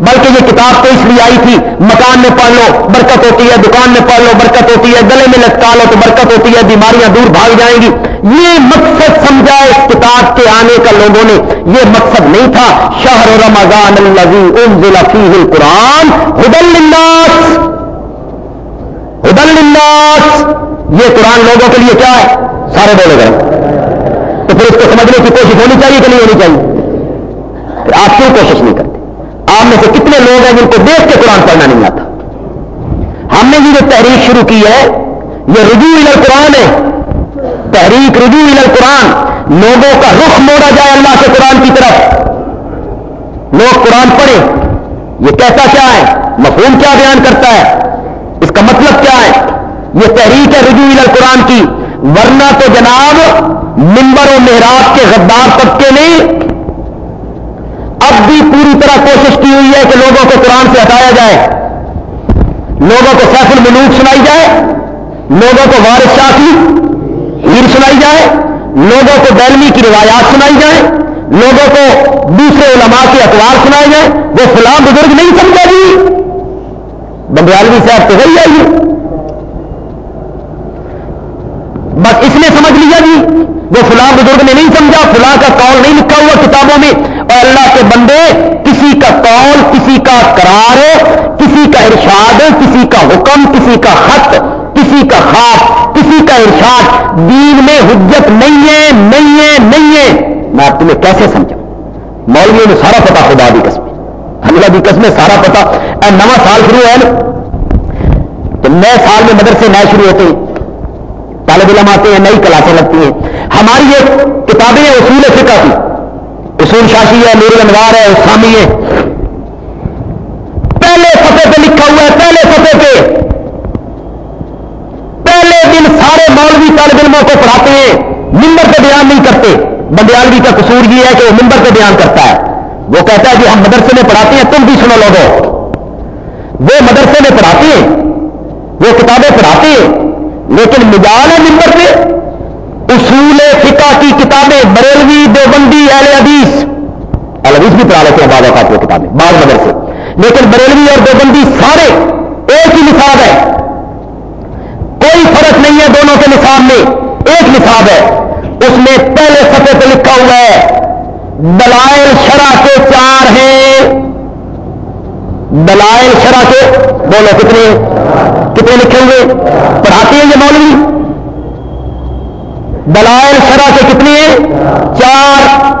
بلکہ یہ کتاب تو اس لیے آئی تھی، مکان میں پڑھ لو، برکت ہوتی ہے، دکان میں پڑھ لو، برکت ہوتی ہے، گلے میں لٹکا لو تو برکت ہوتی ہے، بیماریاں دور بھاگ جائیں گی۔ یہ مقصد سمجھا اس کتاب کے آنے کا لوگوں نے، یہ مقصد نہیں تھا، شہر رمضان انزل فیہ القرآن، ہدل للناس ہدل للناس۔ یہ قرآن لوگوں کے لیے کیا ہے؟ سارے بولے گئے۔ تو پھر اس کو سمجھنے کی کوشش ہونی چاہیے کہ نہیں ہونی چاہیے؟ آپ کیوں کوشش نہیں کرتے؟ آپ میں سے کتنے لوگ ہیں جن کو دیکھ کے قرآن پڑھنا نہیں آتا؟ ہم نے یہ جو تحریک شروع کی ہے، یہ رجوع قرآن ہے۔ تحریک رجوع قرآن لوگوں کا رخ موڑا جائے اللہ کے قرآن کی طرف. لوگ قرآن پڑھیں. یہ کہتا کیا ہے؟ مفہوم کیا بیان کرتا ہے؟ اس کا مطلب کیا ہے؟ یہ تحریک ہے رجوع قرآن کی. ورنہ تو جناب ممبر و محراب کے غدار طبقے نے اب بھی پوری طرح کوشش کی ہوئی ہے کہ لوگوں کو قرآن سے ہٹایا جائے. لوگوں کو سیف الملوک سنائی جائے. لوگوں کو وارث شاہ کی ہیر سنائی جائے، لوگوں کو بیلوی کی روایات سنائی جائیں، لوگوں کو دوسرے علماء کے اخبار سنائے جائیں، وہ فلاں بزرگ نہیں سمجھا جی بنگالوی صاحب تو وہی آئیے۔ بس اس نے سمجھ لیا جی وہ فلاں بزرگ نے نہیں سمجھا، فلاں کا کال نہیں لکھا ہوا کتابوں میں۔ اور اللہ کے بندے، کسی کا کال کسی کا قرار، کسی کا ارشاد، کسی کا حکم، کسی کا خط، کسی کا خواب کسی کا ارشاد دین میں حجت نہیں ہے نہیں ہے نہیں ہے۔ میں آپ تمہیں کیسے سمجھا مولویوں نے سارا پتا خدا بھی قسم اللہ بھی قسم سارا پتا اے نواں سال شروع ہے۔ نا تو نئے سال میں مدرسے نئے شروع ہوتے ہیں۔ طالب علم آتے ہیں، نئی کلاسیں لگتی ہیں۔ ہماری یہ کتابیں اصول فقہ کی۔ اصول شاشی ہے میرے انوار ہے، اسلامی ہے۔ پہلے سطح پہ لکھا ہوا ہے، پہلے سطح پہ سارے مولوی کو پڑھاتے ہیں ممبر پہ بیان نہیں کرتے۔ بندیالوی کا قصور یہ ہے کہ وہ ممبر پہ بیان کرتا ہے۔ وہ کہتا ہے کہ ہم مدرسے میں پڑھاتے ہیں، تم بھی سنو لوگو وہ مدرسے میں پڑھاتے ہیں، وہ کتابیں پڑھاتے ہیں، لیکن مجال ہے ممبر پہ اصول فقہ کی کتابیں، بریلوی دیوبندی، اہل حدیث۔ اہل حدیث بھی پڑھا لیتے ہیں بعض اوقات وہ کتابیں، بعض مدرسے۔ لیکن بریلوی اور دیوبندی سارے ایک ہی نصاب ہے۔ کوئی فرق نہیں ہے دونوں کے نصاب میں۔ ایک نصاب ہے۔ اس میں پہلے سطح پہ لکھا ہوا ہے، دلائل شرح کے چار ہیں۔ دلائل شرح کے، بولو کتنے کتنے لکھے ہوئے؟ پڑھاتے ہیں یہ مولوی؟ دلائل شرح کے کتنے ہیں؟ چار۔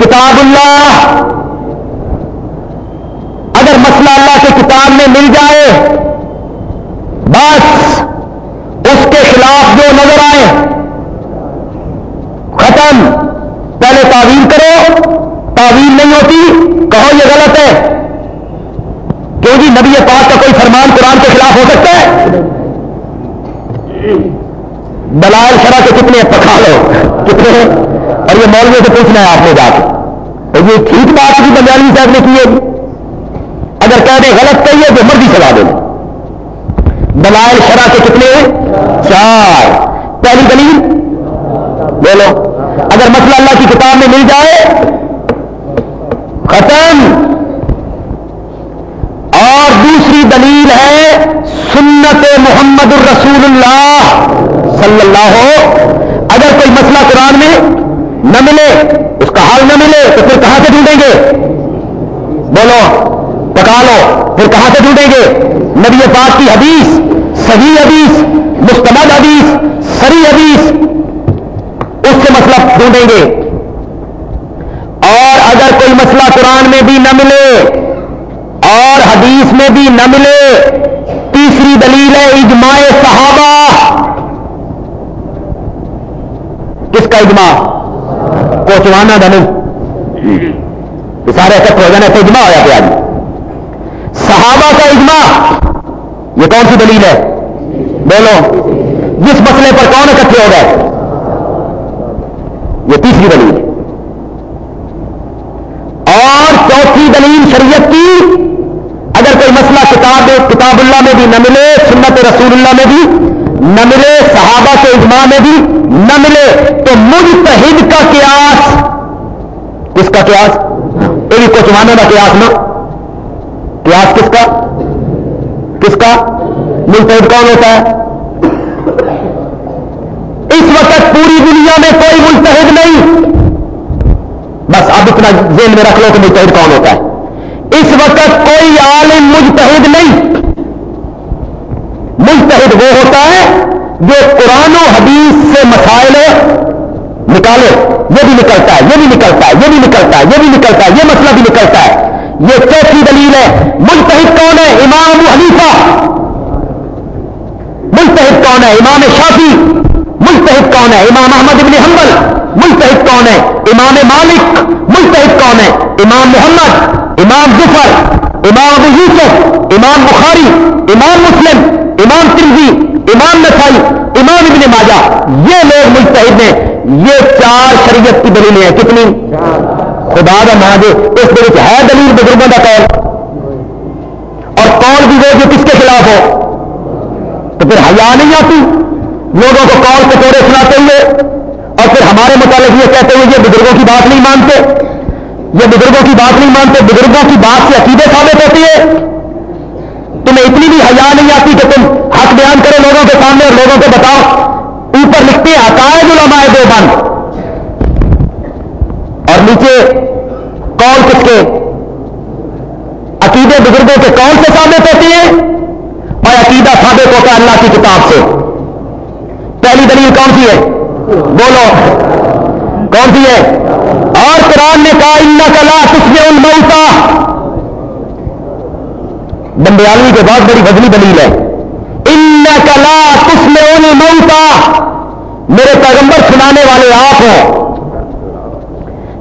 کتاب اللہ۔ اگر مسئلہ اللہ کے کتاب میں مل جائے، بس اس کے خلاف جو نظر آئے ختم پہلے تعویل کرو، تعویل نہیں ہوتی، کہو یہ غلط ہے۔ کیوں جی نبی پاک کا کوئی فرمان قرآن کے خلاف ہو سکتا ہے؟ دلائل شرح کے کتنے پکا لو کتنے ہیں؟ اور یہ مولوی سے پوچھنا ہے آپ نے جا کے۔ تو یہ ٹھیک بات کی بنگالی صاحب نے کی ہے۔ اگر کہہ دیں غلط کہیے تو مرضی سزا دیں دلائل شرح کے کتنے ہیں؟ چار۔ پہلی دلیل؟ بولو۔ اگر مسئلہ اللہ کی کتاب میں مل جائے، ختم۔ اور دوسری دلیل ہے سنت محمد الرسول اللہ صلی اللہ ہو۔ اگر کوئی مسئلہ قرآن میں نہ ملے، اس کا حل نہ ملے، تو پھر کہاں سے ڈھونڈیں گے؟ بولو، پکا لو، پھر کہاں سے ڈھونڈیں گے؟ نبی پاک کی حدیث، صحیح حدیث مستمد حدیث سری حدیث۔ ڈھونڈیں گے۔ اور اگر کوئی مسئلہ قرآن میں بھی نہ ملے اور حدیث میں بھی نہ ملے، تیسری دلیل ہے اجماع صحابہ۔ کس کا اجماع؟ کوچوانا دن سارے اکٹھ ہو جانے سے اجماع ہوا پہ آج صحابہ کا اجماع، یہ کون سی دلیل ہے؟ بولو، جس مسئلے پر کون اکٹھے ہو گئے؟ یہ تیسری دلیل اور چوتھی دلیل شریعت کی، اگر کوئی مسئلہ کتاب کتاب اللہ میں بھی نہ ملے، سنت رسول اللہ میں بھی نہ ملے، صحابہ کے اجماع میں بھی نہ ملے، تو مجتہد کا قیاس، کس کا قیاس؟ ایک کو چمانے کا قیاس نا قیاس کس کا؟ کس کا؟ ملتحد کون ہوتا ہے؟ اس وقت پوری دنیا میں کوئی بس اتنا ذہن میں رکھ لو کہ ملتحد کون ہوتا ہے۔ اس وقت کوئی عالم مجتہد نہیں۔ ملتحد وہ ہوتا ہے جو قرآن و حدیث سے مسائل نکالے۔ یہ بھی نکلتا ہے، یہ بھی نکلتا ہے، یہ بھی نکلتا ہے، یہ بھی نکلتا ہے، یہ مسئلہ بھی نکلتا ہے۔ یہ چوتھی دلیل ہے ملتحد کون ہے؟ امام ابو حنیفہ۔ کون ہے؟ امام شافی ملتحد کون ہے؟ امام احمد ابن حنبل۔ ملتحد کون ہے امام مالک ملتحد کون ہے امام محمد، امام ظفر، امام ابو یوسف، امام بخاری، امام مسلم، امام ترزی امام نسائی، امام ابن ماجہ۔ یہ لوگ ملتحد ہیں۔ یہ چار شریعت کی دلیلیں ہیں۔ کتنی؟ خدا کا مہاجے اس ہے دلیل بزرگوں کا قول۔ اور کون بھی وہ جو کس کے خلاف ہو تو پھر حیا نہیں آتی۔ لوگوں کو کال کٹورے سناتے ہوئے۔ ہمارے متعلق یہ کہتے ہوئے یہ بزرگوں کی بات نہیں مانتے۔ یہ بزرگوں کی بات نہیں مانتے، بزرگوں کی بات سے عقیدے ثابت ہوتی ہے تمہیں اتنی بھی حیا نہیں آتی کہ تم حق بیان کرو لوگوں کے سامنے اور لوگوں کو بتاؤ۔ اوپر لکھتے ہیں عقائد علماء دو بند اور نیچے کون کس کے؟ عقیدے بزرگوں کے کون سے ثابت ہوتے ہیں؟ اور عقیدہ ثابت ہوتا ہے اللہ کی کتاب سے۔ پہلی دلیل کون سی ہے؟ بولو۔ کون سی ہے؟ اور قرآن نے کہا ان کلا کس میں ان ملتا بندیالوی کے بعد بڑی بدلی دلیل ہے۔ ان کلا کس میں ان ملتا میرے پیغمبر سنانے والے آپ ہیں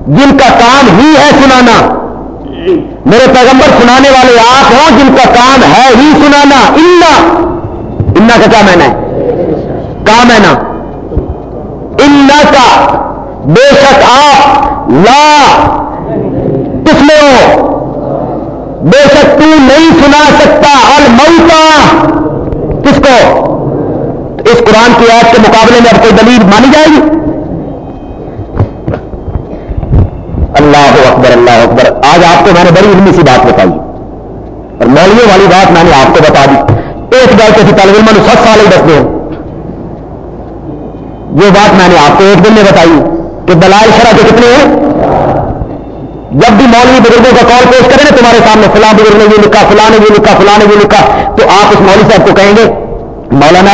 جن کا کام ہی ہے سنانا۔ میرے پیغمبر سنانے والے آپ ہوں، جن کا کام ہے ہی سنانا۔ انا انا کا کیا میں کام ہے نا کا بے شک آپ لا کس میں ہو بے شک تو نہیں سنا سکتا الموتا۔ کس کو؟ اس قرآن کی آیت کے مقابلے میں اب کوئی دلیل مانی جائے گی؟ اللہ اکبر اللہ اکبر۔ آج آپ کو میں نے بڑی علمی سی بات بتائی۔ اور مولویوں والی بات میں نے آپ کو بتا دی۔ ایک بار کے طالب علم نے سات سال ہی دس دو یہ بات میں نے آپ کو ایک دن میں بتائی کہ دلائل شرح کے کتنے ہیں؟ جب بھی مولوی بزرگوں کا کال پیش کریں نا تمہارے سامنے فلاں بزرگ نے یہ لکھا، فلاں نے یہ لکھا، فلاں نے یہ لکھا، تو آپ اس مولوی صاحب کو کہیں گے، مولانا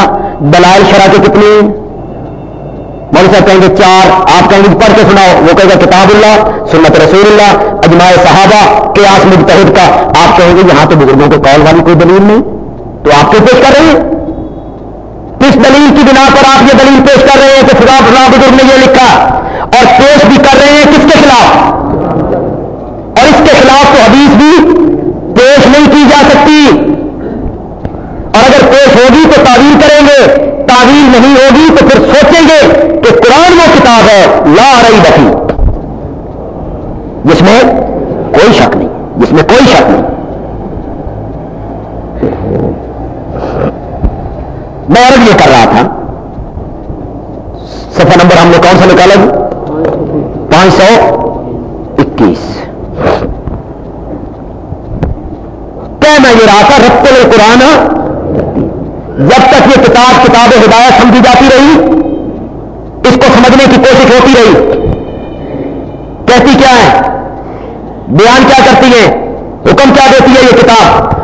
دلائل شرح کے کتنے مولوی صاحب کہیں گے چار، آپ کہیں گے پڑھ کے سناؤ، وہ کہے گا کتاب اللہ، سنت رسول اللہ، اجماع صحابہ کے آس متحد کا۔ آپ کہیں گے یہاں تو بزرگوں کے کال والی کوئی دلیل نہیں، تو آپ کو پیش کر رہے ہیں؟ کس دلیل بنا پر آپ یہ دلیل پیش کر رہے ہیں کہ خدا فلاں بزرگ نے یہ لکھا اور پیش بھی کر رہے ہیں کس کے خلاف؟ اور اس کے خلاف تو حدیث بھی پیش نہیں کی جا سکتی۔ اور اگر پیش ہوگی تو تعویل کریں گے۔ تعویل نہیں ہوگی تو پھر سوچیں گے کہ قرآن وہ کتاب ہے، لا رہی بکی جس میں کوئی شک نہیں جس میں کوئی شک نہیں میں عرض یہ کر رہا تھا سفر نمبر نکالا جی؟ پانچ سو اکیس۔ کیا یہ رہا تھا رب قرآن جب تک یہ کتاب کتاب ہدایت سمجھی جاتی رہی، اس کو سمجھنے کی کوشش ہوتی رہی۔ کہتی کیا ہے؟ بیان کیا کرتی ہے؟ حکم کیا دیتی ہے یہ کتاب؟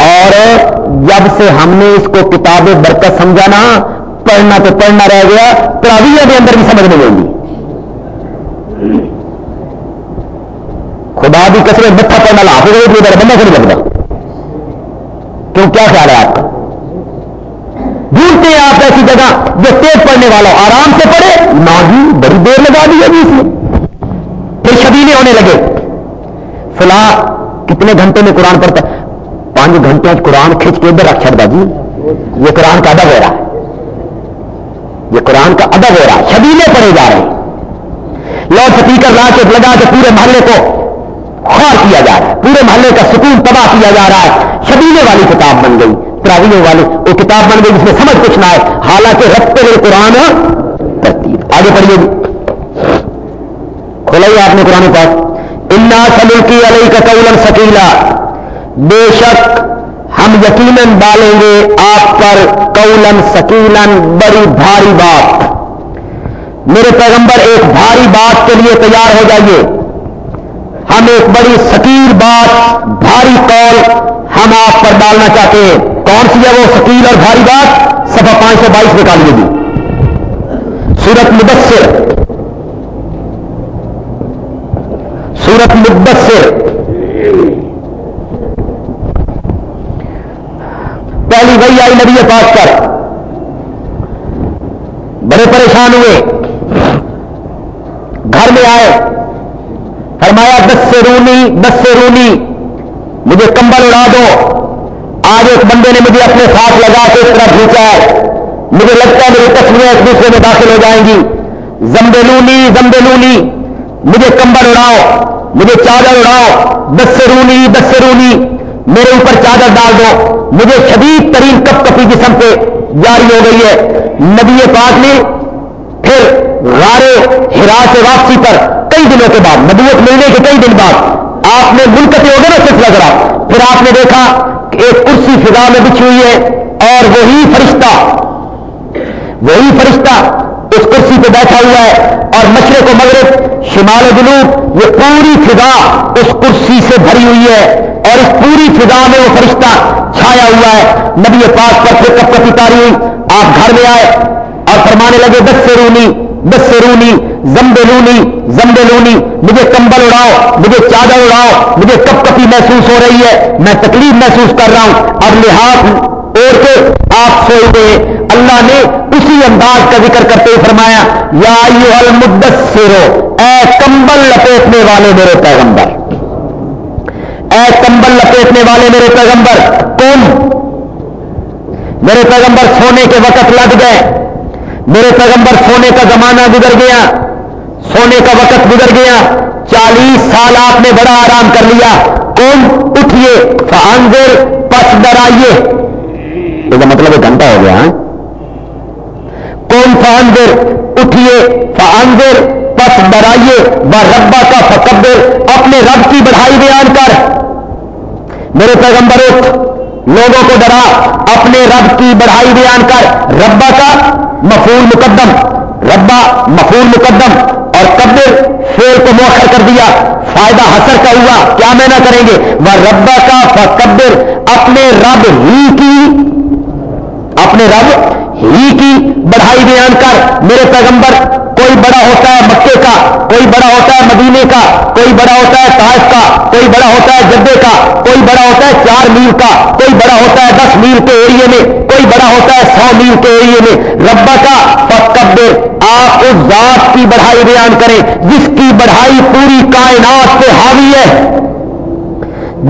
اور جب سے ہم نے اس کو کتاب برکت سمجھانا پڑھنا تو پڑھنا رہ گیا تراویہ کے اندر بھی سمجھ میں گی خدا بھی کسرے مٹھا پڑھنا لا پھر بندہ کو نہیں لگتا کیوں کیا خیال ہے آپ کا ڈھونڈتے ہیں آپ ایسی جگہ جو تیز پڑھنے والا آرام سے پڑھے نہ جی بڑی دیر لگا دی ابھی اس میں پھر شبیلے ہونے لگے فلاں کتنے گھنٹے میں قرآن پڑھتا پانچ گھنٹے قرآن کھینچ کے ادھر رکھ چڑھتا جی یہ قرآن کا ادب ہو رہا ہے یہ قرآن کا ادب ہو رہا ہے، شبیلے پڑھے جا رہے ہیں۔ لوڈ سپیکر لا کے لگا کے پورے محلے کو خور کیا جا رہا ہے۔ پورے محلے کا سکون تباہ کیا جا رہا ہے۔ شبیلے والی کتاب بن گئی تراویلوں والی، وہ کتاب بن گئی جس میں سمجھ کچھ نہ ہے حالانکہ رکھتے ہوئے قرآن ترتیب۔ آگے پڑھیے جی۔ کھولا ہی آپ نے قرآن پاک۔ انا سلو کی علیہ کا قول سکیلا بے شک ہم یقیناً ڈالیں گے آپ پر قولن سکیلن بڑی بھاری بات۔ میرے پیغمبر، ایک بھاری بات کے لیے تیار ہو جائیے۔ ہم ایک بڑی سکیل بات، بھاری قول ہم آپ پر ڈالنا چاہتے ہیں۔ کون سی ہے وہ سکیل اور بھاری بات؟ سفا پانچ سو بائیس نکالیے گی سورت مدثر۔ سورت مدثر۔ پہلی وہی آئی نبی پاس کر بڑے پریشان ہوئے۔ گھر میں آئے۔ فرمایا دس سے رونی دس سے رونی، مجھے کمبل اڑا دو۔ آج ایک بندے نے مجھے اپنے ساتھ لگا کے اس طرح کھینچا ہے۔ مجھے لگتا ہے میری تصویریں ایک دوسرے میں داخل ہو جائیں گی۔ زمبے لونی زمبے لونی مجھے کمبل اڑاؤ، مجھے چادر اڑاؤ۔ دس سے رونی دس سے رونی۔ میرے اوپر چادر ڈال دو۔ مجھے شدید ترین کپ کپی جسم پہ جاری ہو گئی ہے۔ نبی پاک نے پھر غارے ہرا سے واپسی پر کئی دنوں کے بعد، نبوت ملنے کے کئی دن بعد، آپ نے منقطع ہو گیا نا سلسلہ کرا پھر آپ نے دیکھا کہ ایک کرسی فضا میں بچھی ہوئی ہے اور وہی فرشتہ وہی فرشتہ اس کرسی پہ بیٹھا ہوا ہے۔ اور مشرق و مغرب، شمال و جنوب، یہ پوری فضا اس کرسی سے بھری ہوئی ہے۔ اور اس پوری فضا میں وہ فرشتہ چھایا ہوا ہے۔ نبی پاک پر پھر کب کپی تاری ہوئی آپ گھر میں آئے اور فرمانے لگے دس سے رونی دس سے رونی، زمبے لونی زمبے لونی، مجھے کمبل اڑاؤ، مجھے چادر اڑاؤ، مجھے کپ کپی محسوس ہو رہی ہے، میں تکلیف محسوس کر رہا ہوں۔ اب لحاظ اوڑھ کے آپ سوئے ہوئے اللہ نے اسی انداز کا ذکر کرتے ہوئے فرمایا، یا المدثر اے کمبل لپیٹنے والے میرے پیغمبر اے کمبل لپیٹنے والے میرے پیغمبر کون میرے پیغمبر سونے کے وقت لگ گئے۔ میرے پیغمبر سونے کا زمانہ گزر گیا۔ سونے کا وقت گزر گیا۔ چالیس سال آپ نے بڑا آرام کر لیا۔ کون اٹھیے فانزر پس ڈرائیے۔ یہ مطلب ایک گھنٹہ ہو گیا ہاں؟ کون فانزر اٹھیے فانزر پس ڈرائیے۔ و ربا کا فقبر اپنے رب کی بڑھائی بیان کر۔ میرے پیغمبر اٹھ لوگوں کو ڈرا، اپنے رب کی بڑھائی بیان کر، ربا کا مفول مقدم، ربا مفول مقدم، اور قدر فیل کو موخر کر دیا، فائدہ حسر کا ہوا، کیا میں نہ کریں گے؟ وہ ربا کا فقبر اپنے رب ہی کی، اپنے رب ہی کی بڑھائی بیان کر۔ میرے پیغمبر، کوئی بڑا ہوتا ہے مکے کا، کوئی بڑا ہوتا ہے مدینے کا، کوئی بڑا ہوتا ہے تاج کا، کوئی بڑا ہوتا ہے جدے کا، کوئی بڑا ہوتا ہے چار میل کا، کوئی بڑا ہوتا ہے دس میل کے ایریے میں، کوئی بڑا ہوتا ہے سو میل کے ایریے میں۔ ربا کا فقبر آپ اس ذات کی بڑھائی بیان کریں، جس کی بڑھائی پوری کائنات پہ حاوی ہے۔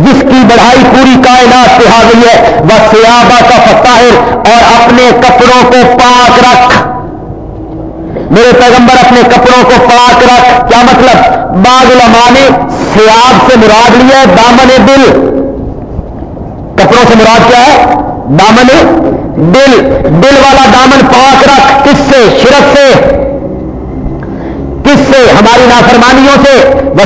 جس کی بڑھائی پوری کائنات پہ حاوی ہے، وہ سیابا کا فتاحر اور اپنے کپڑوں کو پاک رکھ۔ میرے پیغمبر، اپنے کپڑوں کو پاک رکھ۔ کیا مطلب؟ بعض علماء نے سیاب سے مراد لیا ہے دامن دل۔ کپڑوں سے مراد کیا ہے؟ دامن دل۔ دل والا دامن پاک رکھ۔ کس سے، شرک سے۔ کس سے ہماری نافرمانیوں سے وہ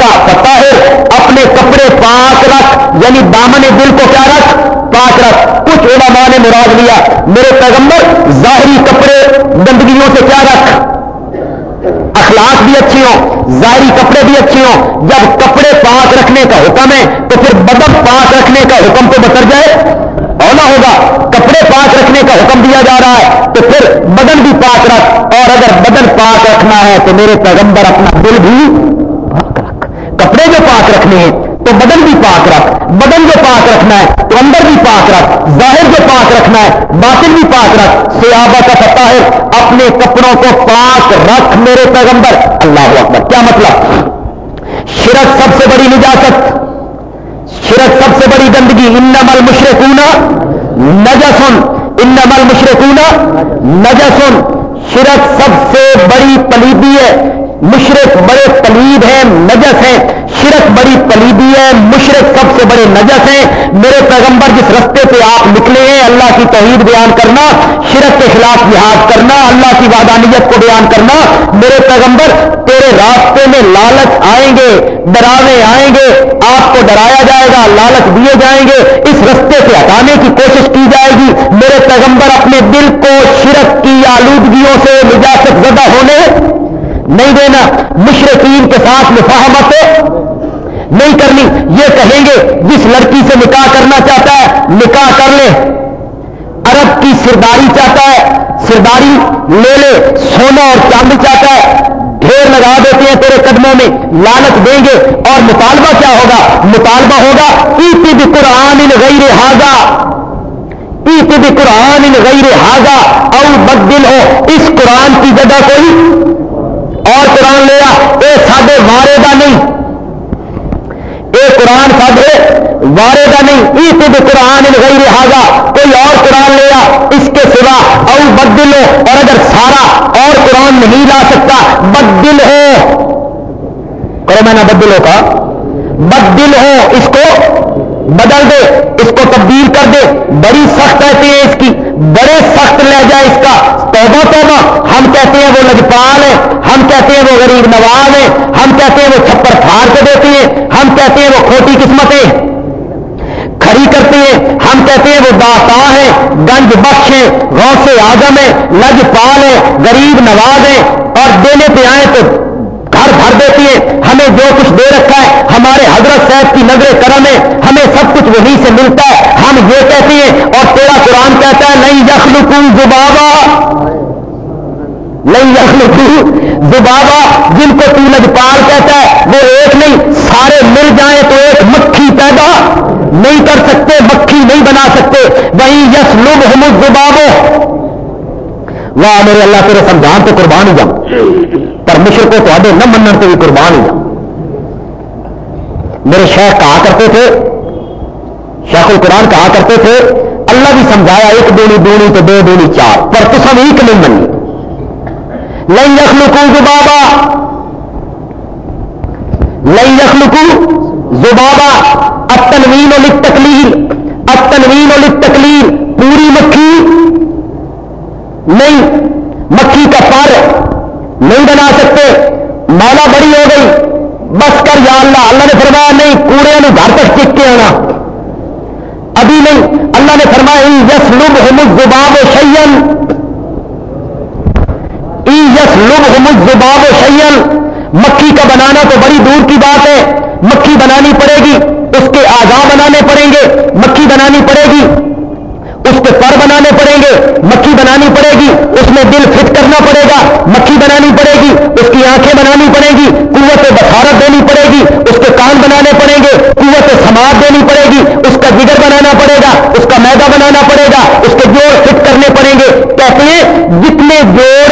کا پتا ہے، اپنے کپڑے پاک رکھ یعنی دامن دل کو کیا رکھ؟ پاک رکھ۔ کچھ علماء نے مراد لیا، میرے پیغمبر، ظاہری کپڑے گندگیوں سے کیا رکھ؟ اخلاق بھی اچھی ہوں، ظاہری کپڑے بھی اچھے ہوں۔ جب کپڑے پاک رکھنے کا حکم ہے، تو پھر بدن پاک رکھنے کا حکم تو بتر جائے اولا ہوگا۔ پاک رکھنے کا حکم دیا جا رہا ہے، تو پھر بدن بھی پاک رکھ۔ اور اگر بدن پاک رکھنا ہے، تو میرے پیغمبر اپنا دل بھی پاک رکھ۔ کپڑے جو پاک رکھنے ہیں، تو بدن بھی پاک رکھ۔ بدن جو پاک رکھنا ہے، تو اندر بھی پاک رکھ۔ ظاہر جو پاک رکھنا ہے، باطن بھی پاک رکھ۔ سیابہ کا پتا ہے، اپنے کپڑوں کو پاک رکھ میرے پیغمبر۔ اللہ اکبر۔ کیا مطلب؟ شرک سب سے بڑی نجاست۔ شرک سب سے بڑی گندگی۔ ان نمل مشرقنا نجسن ان نمل مشرقنا نجسن۔ شرک سب سے بڑی پلیبی ہے۔ مشرق بڑے پلیب ہیں، نجس ہیں۔ شرک بڑی پلیبی ہے، مشرق سب سے بڑے نجس ہیں۔ میرے پیغمبر جس رستے پہ آپ نکلے ہیں، اللہ کی توحید بیان کرنا، شرک کے خلاف جہاد کرنا، اللہ کی وادانیت کو بیان کرنا۔ میرے پیغمبر، تیرے راستے میں لالچ آئیں گے، ڈراوے آئیں گے، آپ کو ڈرایا جائے گا، لالچ دیے جائیں گے۔ اس رستے سے ہٹانے کی کوشش کی جائے گی۔ میرے پیغمبر، اپنے دل کو شرک کی آلودگیوں سے نجاست زدہ ہونے نہیں دینا مشرقین کے ساتھ مفاہمت نہیں کرنی، یہ کہیں گے، جس لڑکی سے نکاح کرنا چاہتا ہے، نکاح کر لے۔ عرب کی سرداری چاہتا ہے، سرداری لے لے۔ سونا اور چاندی چاہتا ہے۔ ڈھیر لگا دیتے ہیں تیرے قدموں میں لالچ دیں گے۔ اور مطالبہ کیا ہوگا؟ مطالبہ ہوگا ایتی بھی قرآن ان غیر حاضا ایتی بھی قرآن ان غیر حاضا اور بدل ہو اس قرآن کی جگہ کوئی قرآن لیا اے ساڈے وارے کا نہیں اے قرآن ساڈے وارے کا نہیں ای خود قرآن غیر لہٰذا کوئی اور قرآن لیا اس کے سوا او بدل ہو اور اگر سارا اور قرآن نہیں لا سکتا بدل ہو کرو میں نہ بدل ہو کا بدل ہو اس کو بدل دے، اس کو تبدیل کر دے۔ بڑی سخت رہتی ہے اس کی، بڑے سخت لے جائے اس کا۔ توبہ توبہ۔ ہم کہتے ہیں وہ لجپال ہے، ہم کہتے ہیں وہ غریب نواز ہے، ہم کہتے ہیں وہ چھپر پھاڑ کے دیتی ہیں، ہم کہتے ہیں وہ کھوٹی قسمتیں۔ کھڑی کرتے ہیں، ہم کہتے ہیں وہ داتا ہے، گنج بخش ہے، غوث آزم ہے لج پال ہے، غریب نواز ہے۔ اور دینے پہ آئے تو گھر بھر دیتی ہے، ہمیں جو کچھ دے رکھا ہے، ہمارے حضرت صاحب کی نظر کرم ہے، ہمیں سب کچھ وہیں سے ملتا ہے۔ ہم یہ کہتے ہیں، اور تیرا قرآن کہتا ہے نہیں یخلکو زبابا نہیں یخلکو زبابا جن کو تو لجپال کہتا ہے، وہ ایک نہیں، سارے مل جائیں تو ایک مکھی پیدا۔ نہیں کر سکتے، مکھی نہیں بنا سکتے۔ وہی یس لوگ ہم زبابو واہ میرے اللہ تیرے سمجھان تو قربان ہی جاؤں پر مشرق کو تو نہ منن تو بھی قربان ہی جاؤں میرے شیخ کہا کرتے تھے شیخ القرآن کہا کرتے تھے اللہ بھی سمجھایا ایک دونی دونی تو دو دونی چار پر تو سب ایک نہیں منی لئی یخلقو زبابا لئی یخلقو زبابا التنوین للتکلیل التنوین للتکلیل پوری مکھی نہیں، مکھی کا پر نہیں بنا سکتے، مولا بڑی ہو گئی۔ بس کر یا اللہ اللہ نے فرمایا نہیں، کوڑے نے گھر تک ٹک کے آنا۔ ابھی نہیں، اللہ نے فرمایا یس لب ہم زباب و شیل یس لب ہم زباب و شیل مکھی کا بنانا تو بڑی دور کی بات ہے۔ مکھی بنانی پڑے گی، اس کے آزاد بنانے پڑیں گے۔ مکھی بنانی پڑے گی۔ بنانے پڑیں گے، مکھی بنانی پڑے گی، اس میں دل فٹ کرنا پڑے گا، مکھی بنانی پڑے گی، اس کی آنکھیں بنانی پڑے گی، قوت بخارت دینی پڑے گی، اس کے کان بنانے پڑیں گے، قوت سماعت دینی پڑے گی، اس کا جگر بنانا پڑے گا، اس کا میدا بنانا پڑے گا، اس کے جوڑ فٹ کرنے پڑیں گے۔ کہتے ہیں، جتنے جوڑ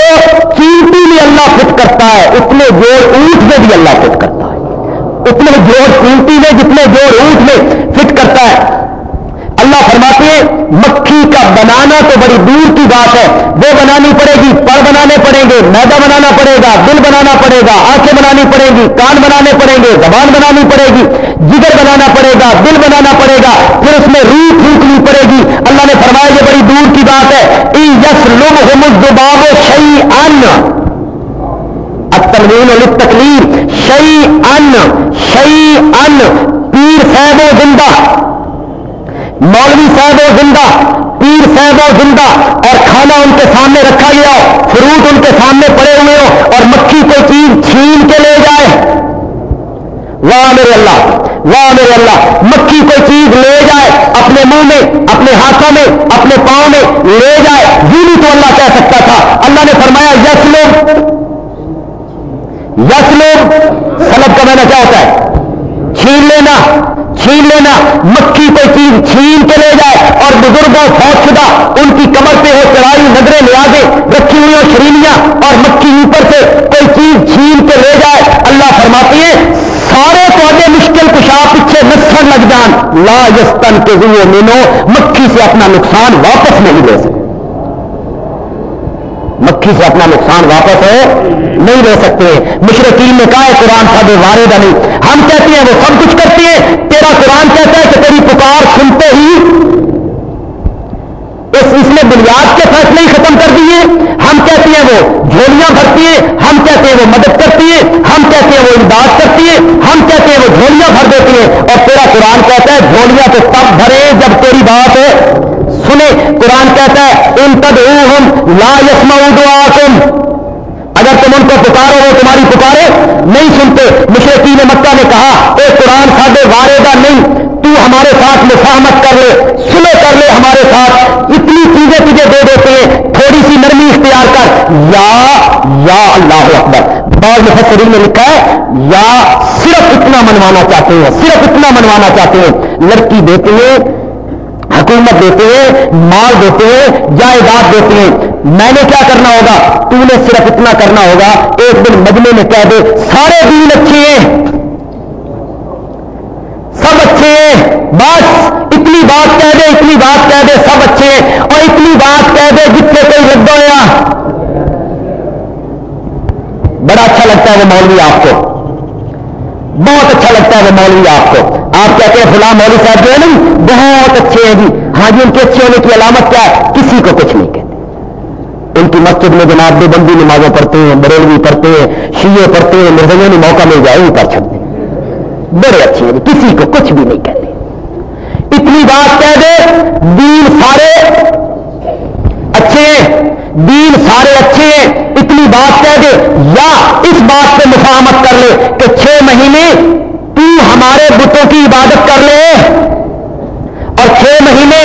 چینٹی میں اللہ فٹ کرتا ہے، اتنے جوڑ اونٹ میں بھی اللہ فٹ کرتا ہے۔ اتنے جوڑ چینٹی میں، جتنے جوڑ اونٹ میں فٹ کرتا ہے۔ اللہ فرماتے ہیں مکھی کا بنانا تو بڑی دور کی بات ہے۔ وہ بنانی پڑے گی پر بنانے پڑیں گے میدا بنانا پڑے گا، دل بنانا پڑے گا، آنکھیں بنانی پڑے گی، کان بنانے پڑیں گے، زبان بنانی پڑے گی، جگر بنانا پڑے گا، دل بنانا پڑے گا، پھر اس میں روح پھونکنی پڑے گی۔ اللہ نے فرمایا یہ بڑی دور کی بات ہے۔ یس لب زباب شعی ان تنوین تکلیف شعی ان شعی ان پیر صاحب زندہ۔ مولوی صاحب زندہ۔ وہ زندہ اور کھانا ان کے سامنے رکھا گیا ہو، فروٹ ان کے سامنے پڑے ہوئے ہو اور مکھی کوئی چیز چھین کے لے جائے۔ واہ میرے اللہ، واہ میرے اللہ، مکھی کوئی چیز لے جائے، اپنے منہ میں، اپنے ہاتھوں میں، اپنے پاؤں میں لے جائے۔ یہ بھی تو اللہ کہہ سکتا تھا۔ اللہ نے فرمایا، یس لوگ یس لوگ، سلب کا معنی کیا ہوتا ہے؟ چھین لینا چھین لینا، مکھی کوئی چیز چھین کے لے جائے اور بزرگوں فوج شدہ ان کی کمر پہ ہو چڑھائی نظریں لے آگے رکھی ہوئی ہو شرینیاں اور مکھی اوپر سے کوئی چیز چھین کے لے جائے اللہ فرماتی ہے سارے پودے مشکل کشا پیچھے نسن لگ جان لا یستن کے ذریعے مینو مکھی سے اپنا نقصان واپس نہیں لے سکتے۔ مکھی سے اپنا نقصان واپس ہے نہیں لے سکتے۔ مشرقین نے کہا ہے قرآن صاحب واردہ نہیں ہم کہتے ہیں وہ سب کچھ کرتے ہیں تیرا قرآن کہتا ہے کہ تیری پکار سنتے ہی اس اس نے بنیاد کے فیصلے ہی ختم کر دیے۔ وہ جھولیاں بھرتی ہیں، ہم کہتے ہیں وہ مدد کرتی ہے ہم کہتے ہیں وہ امداد کرتی ہے ہم کہتے ہیں وہ جھولیاں بھر دیتی ہیں۔ اور تیرا قرآن کہتا ہے، جھولیاں تو تب بھرے جب تیری بات ہے سنے۔ قرآن کہتا ہے، ان تد لا یسما دعاکم۔ اگر تم ان کو پکارو، وہ تمہاری پکارے۔ نہیں سنتے مشرقی نے مکہ نے کہا، اے قرآن سادے وارے گا نہیں، تو ہمارے ساتھ مفاہمت کر لے۔ یا اللہ اکبر۔ بعض مفسرین نے لکھا ہے، یا صرف اتنا منوانا چاہتے ہیں، صرف اتنا منوانا چاہتے ہیں۔ لڑکی دیتے ہیں، حکومت دیتے ہیں، مال دیتے ہیں، جائیداد دیتے ہیں۔ میں نے کیا کرنا ہوگا؟ تو نے صرف اتنا کرنا ہوگا۔ ایک دن مجمے میں کہہ دے، سارے دین اچھے ہیں۔ سب اچھے ہیں۔ بس، اتنی بات کہہ دے، اتنی بات کہہ دے، سب اچھے ہیں۔ اور اتنی بات کہہ دے جس سے کوئی لگ گیا بڑا اچھا لگتا ہے وہ مولوی آپ کو۔ بہت اچھا لگتا ہے وہ مولوی آپ کو۔ آپ کہتے ہیں فلاں مولوی صاحب جو ہے نا، بہت اچھے ہیں جی۔ ہاں جی ان کے اچھے ہونے کی علامت کیا ہے؟ کسی کو کچھ نہیں کہتے۔ ان کی مسجد میں جناب دو بندی نمازیں پڑھتے ہیں، بریلوی پڑھتے ہیں شیے پڑھتے ہیں مرزیوں نے موقع مل جائے وہ کر چھوڑتے ہیں۔ بڑے اچھے ہیں جی کسی کو کچھ بھی نہیں کہتے۔ اتنی بات کہہ دے، دین سارے اچھے ہیں۔ دین سارے اچھے ہیں۔ بات کہہ دے، یا اس بات پہ مفاہمت کر لے کہ چھ مہینے تو ہمارے بتوں کی عبادت کر لے۔ اور چھ مہینے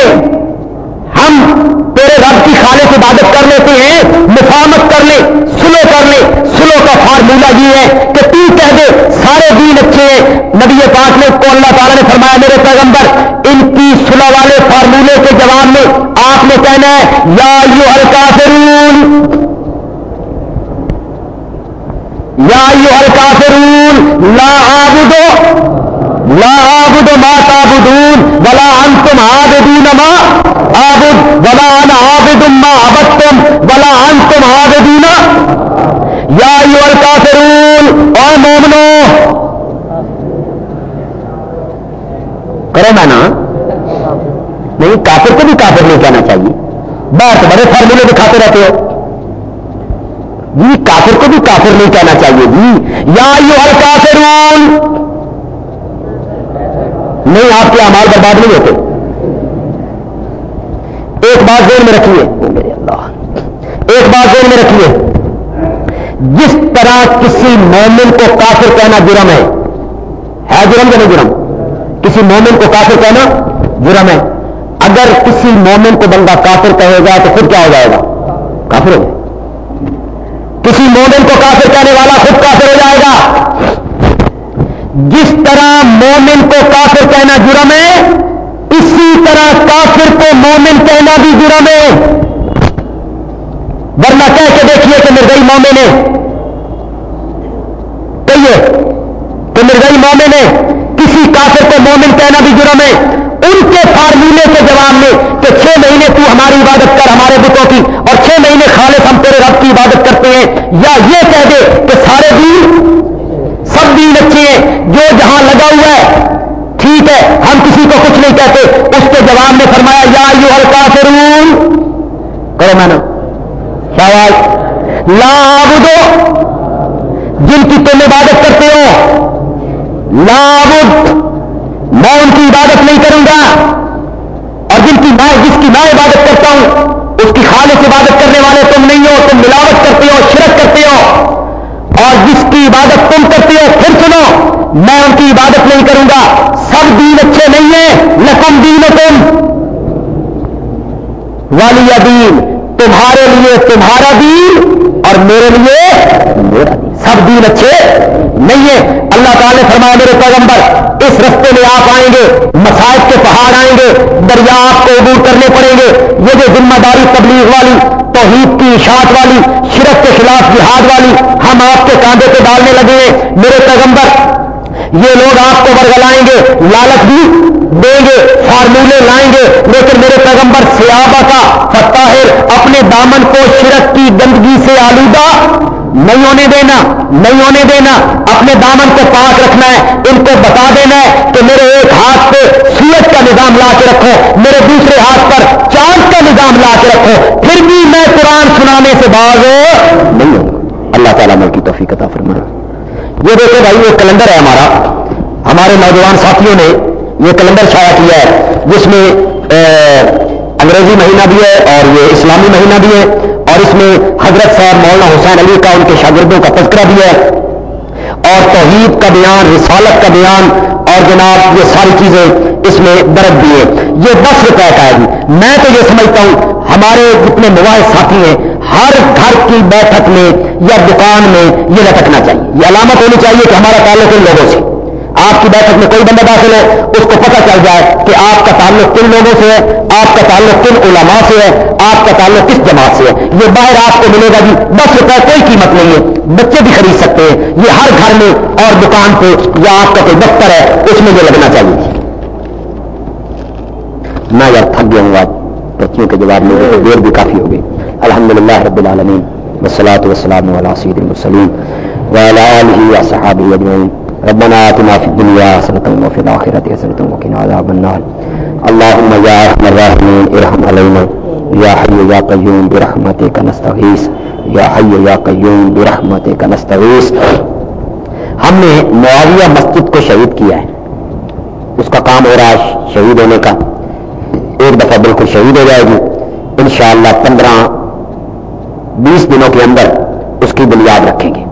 ہم تیرے رب کی خالص عبادت کر لیتے ہیں، مفاہمت کر لے، سلو کر لے۔ سلو کا فارمولہ یہ ہے کہ تو کہہ دے، سارے دین اچھے ہیں۔ نبی پاک نے کو اللہ تعالیٰ نے فرمایا، میرے پیغمبر، ان کی سلو والے فارمولے کے جواب میں آپ نے کہنا ہے، یا یو ہلکا یا یو ہلکا لا آبدو لا آبد ما تابدون ولا انتم عابدون ما آبد ولا انا عابد ما عبدتم، ولا انتم عابدون. یا ایو الکافرون او مومنو، کرو میں نا نہیں، کافر کو بھی کافر نہیں کہنا چاہیے۔ بہت بڑے فارمولے دکھاتے رہتے ہو۔ جی کافر کو بھی کافر نہیں کہنا چاہیے۔ جی یا یو ہر کافرون نہیں، آپ کے امال برباد نہیں ہوتے۔ ایک بات ذہن میں رکھیے۔ ایک بات ذہن میں رکھیے۔ جس طرح کسی مومن کو کافر کہنا جرم ہے ہے جرم یا نہیں جرم؟ کسی مومن کو کافر کہنا جرم ہے۔ اگر کسی مومن کو بندہ کافر کہے گا تو خود کیا ہو جائے گا؟ کافر ہو جائے کسی مومن کو کافر کہنے والا خود کافر ہو جائے گا۔ جس طرح مومن کو کافر کہنا جرم ہے، اسی طرح کافر کو مومن کہنا بھی جرم ہے ورنہ کہہ کے دیکھیے کہ مرغئی مومن ہے کہیے کہ مرغئی مومن ہے کسی کافر کو مومن کہنا بھی جرم ہے ان کے فارمولے کے جواب میں کہ چھ مہینے تو ہماری عبادت کر ہمارے بتوں کی اور چھ مہینے خالص ہم تیرے رب کی عبادت کرتے ہیں یا یہ کہہ دے کہ سارے دین سب دین اچھے ہیں جو جہاں لگا ہوا ہے ٹھیک ہے ہم کسی کو کچھ نہیں کہتے اس کے جواب میں فرمایا یا یو ہلکا فرون کرو میں نے شاید لاب دو جن کی تم عبادت کرتے ہو لابد میں ان کی عبادت نہیں کروں گا اور جن کی میں جس کی میں عبادت کرتا ہوں، اس کی خالص عبادت کرنے والے تم نہیں ہو، تم ملاوٹ کرتے ہو، شرک کرتے ہو۔ اور جس کی عبادت تم کرتے ہو، پھر سنو، میں ان کی عبادت نہیں کروں گا۔ سب دین اچھے نہیں ہیں، لکم دین تم والی دین، تمہارے لیے تمہارا دین اور میرے لیے میرا دین۔ سب دین اچھے نہیں ہے اللہ تعالی نے فرمایا، میرے پیغمبر، اس رستے میں آپ آئیں گے مسائل کے پہاڑ آئیں گے، دریا آپ کو عبور کرنے پڑیں گے۔ یہ جو ذمہ داری تبلیغ والی، توحید کی اشاعت والی، شرک کے خلاف جہاد والی، ہم آپ کے کاندھے پہ ڈالنے لگے ہیں۔ میرے پیغمبر، یہ لوگ آپ کو برگلائیں گے، لالچ بھی دیں گے، فارمولے لائیں گے۔ لیکن میرے پیغمبر سیابہ کا فتاحر اپنے دامن کو شرک کی گندگی سے آلودہ نہیں ہونے دینا، نہیں ہونے دینا، اپنے دامن کو پاک رکھنا ہے، ان کو بتا دینا ہے کہ میرے ایک ہاتھ پہ سورج کا نظام لا کے رکھو، میرے دوسرے ہاتھ پر چاند کا نظام لا کے رکھو، پھر بھی میں قرآن سنانے سے باز نہیں ہوں۔ اللہ تعالیٰ میں کی توفیق عطا فرمائے۔ یہ دیکھو بھائی، یہ کیلنڈر ہے ہمارا۔ ہمارے نوجوان ساتھیوں نے یہ کیلنڈر چھایا کیا ہے، جس میں انگریزی مہینہ بھی ہے اور یہ اسلامی مہینہ بھی ہے۔ اس میں حضرت صاحب مولانا حسین علی کا ان کے شاگردوں کا تذکرہ بھی ہے۔ اور توحید کا بیان، رسالت کا بیان، اور جناب یہ ساری چیزیں اس میں درد بھی ہے یہ دس روپئے کا ہے جی۔ میں تو یہ سمجھتا ہوں، ہمارے جتنے موبائل ساتھی ہیں، ہر گھر کی بیٹھک میں یا دکان میں یہ لٹکنا چاہیے۔ یہ علامت ہونی چاہیے کہ ہمارا تعلق ان لوگوں سے۔ آپ کی بیٹھک میں کوئی بندہ داخل ہے اس کو پتہ چل جائے کہ آپ کا تعلق کن لوگوں سے ہے، آپ کا تعلق کن علماء سے ہے، آپ کا تعلق کس جماعت سے ہے۔ یہ باہر آپ کو ملے گا جی دس روپئے کوئی قیمت نہیں ہے۔ بچے بھی خرید سکتے ہیں۔ یہ ہر گھر میں اور دکان پہ یا آپ کا کوئی دفتر ہے، اس میں یہ لگنا چاہیے۔ میں یار تھک گیا ہوں، آپ بچوں کے جواب میں دیر بھی کافی ہو گئی۔ الحمد للہ رب العالمین وسلاۃ وسلام علیہ سید المسلیم وعلى آله وصحابه أجمعين ربنا آتنا في الدنيا حسنة وفي الآخرة حسنة وقنا عذاب النار. اللهم يا أرحم الراحمين ارحم علينا يا حي يا قيوم برحمتك نستغيث يا حي يا قيوم برحمتك نستغيث ہم نے معاویہ مسجد کو شہید کیا ہے۔ اس کا کام ہو رہا ہے شہید ہونے کا۔ ایک دفعہ بالکل شہید ہو جائے گی۔ انشاءاللہ پندرہ، بیس دنوں کے اندر اس کی بنیاد رکھیں گے۔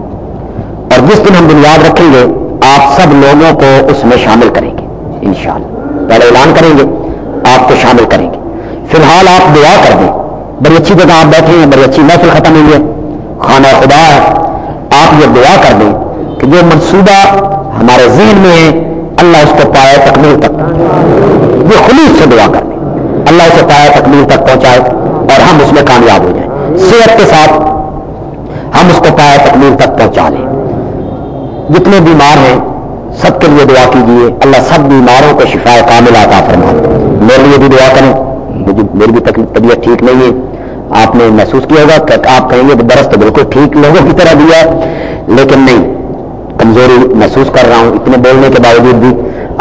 اور جس دن ہم بنیاد رکھیں گے آپ سب لوگوں کو اس میں شامل کریں گے، انشاءاللہ۔ پہلے اعلان کریں گے، آپ کو شامل کریں گے۔ فی الحال آپ دعا کر دیں۔ بڑی اچھی جگہ آپ بیٹھے ہیں، بڑی اچھی محفل ختم ہوئی ہے۔ خانہ خدا ہے۔ آپ یہ دعا کر دیں کہ جو منصوبہ ہمارے ذہن میں ہے، اللہ اس کو پائے تکمیل تک یہ خلوص سے دعا کر دیں۔ اللہ اسے پایا تکمیل تک پہنچائے اور ہم اس میں کامیاب ہو جائیں۔ صحت کے ساتھ ہم اس کو پایا تکمیل تک پہنچا لیں۔ جتنے بیمار ہیں، سب کے لیے دعا کیجیے اللہ سب بیماروں کو شفا کامل عطا فرما میرے لیے بھی دعا کریں۔ مجھے میری بھی طبیعت ٹھیک نہیں ہے۔ آپ نے محسوس کیا ہوگا کہ آپ کہیں گے برس تو بالکل ٹھیک لوگوں کی طرح دیا ہے، لیکن نہیں۔ کمزوری محسوس کر رہا ہوں اتنے بولنے کے باوجود بھی۔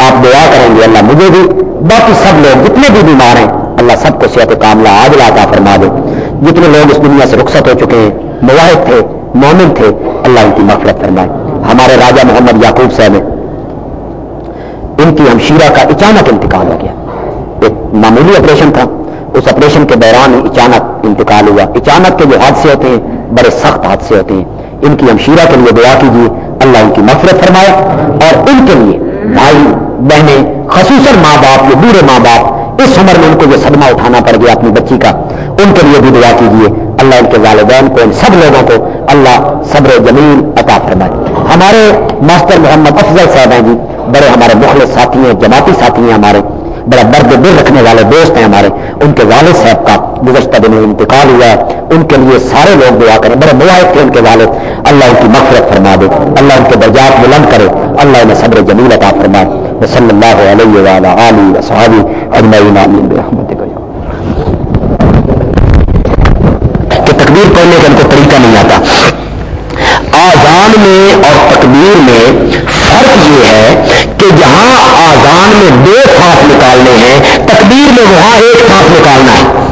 آپ دعا کریں گے، اللہ مجھے بھی، باقی سب لوگ جتنے بھی بیمار ہیں، اللہ سب کو صحت کاملہ آج لاتا فرما دے۔ جتنے لوگ اس دنیا سے رخصت ہو چکے ہیں، مواحد تھے، مومن تھے، اللہ ان کی مفرت فرمائے۔ ہمارے راجا محمد یعقوب صاحب ان کی ہمشیرہ کا اچانک انتقال ہو گیا۔ ایک معمولی آپریشن تھا۔ اس آپریشن کے دوران اچانک انتقال ہوا۔ اچانک کے جو حادثے ہوتے ہیں، بڑے سخت حادثے ہوتے ہیں۔ ان کی ہمشیرہ کے لیے دعا کیجیے۔ اللہ ان کی مفرت فرمائے۔ اور ان کے لیے بھائی، بہنیں، خصوصاً ماں باپ یہ بوڑھے ماں باپ، اس عمر میں ان کو جو صدمہ اٹھانا پڑ گیا اپنی بچی کا، ان کے لیے بھی دعا کیجیے۔ اللہ ان کے والدین کو، ان سب لوگوں کو اللہ صبر جمیل عطا فرمائے۔ ہمارے ماسٹر محمد افضل صاحب ہیں جی بڑے ہمارے مخلص ساتھی ہیں، جماعتی ساتھی ہیں ہمارے، بڑا درد دل رکھنے والے دوست ہیں ہمارے۔ ان کے والد صاحب کا گزشتہ دن انتقال ہوا ہے۔ ان کے لیے سارے لوگ دعا کریں، بڑے مواحد تھے ان کے والد۔ اللہ ان کی مغفرت فرما دے، اللہ ان کے درجات بلند کرے۔ اللہ انہیں صبر جمیل عطا فرمائے۔ وصلی اللہ علیہ وعلا آلی و صحابی اجمعین، آمین برحمت کہ تکبیر پڑھنے کا ان کو طریقہ نہیں آتا۔ آزان میں اور تکبیر میں فرق یہ ہے کہ جہاں آزان میں دو سانس نکالنے ہیں، تکبیر میں وہاں ایک سانس نکالنا ہے۔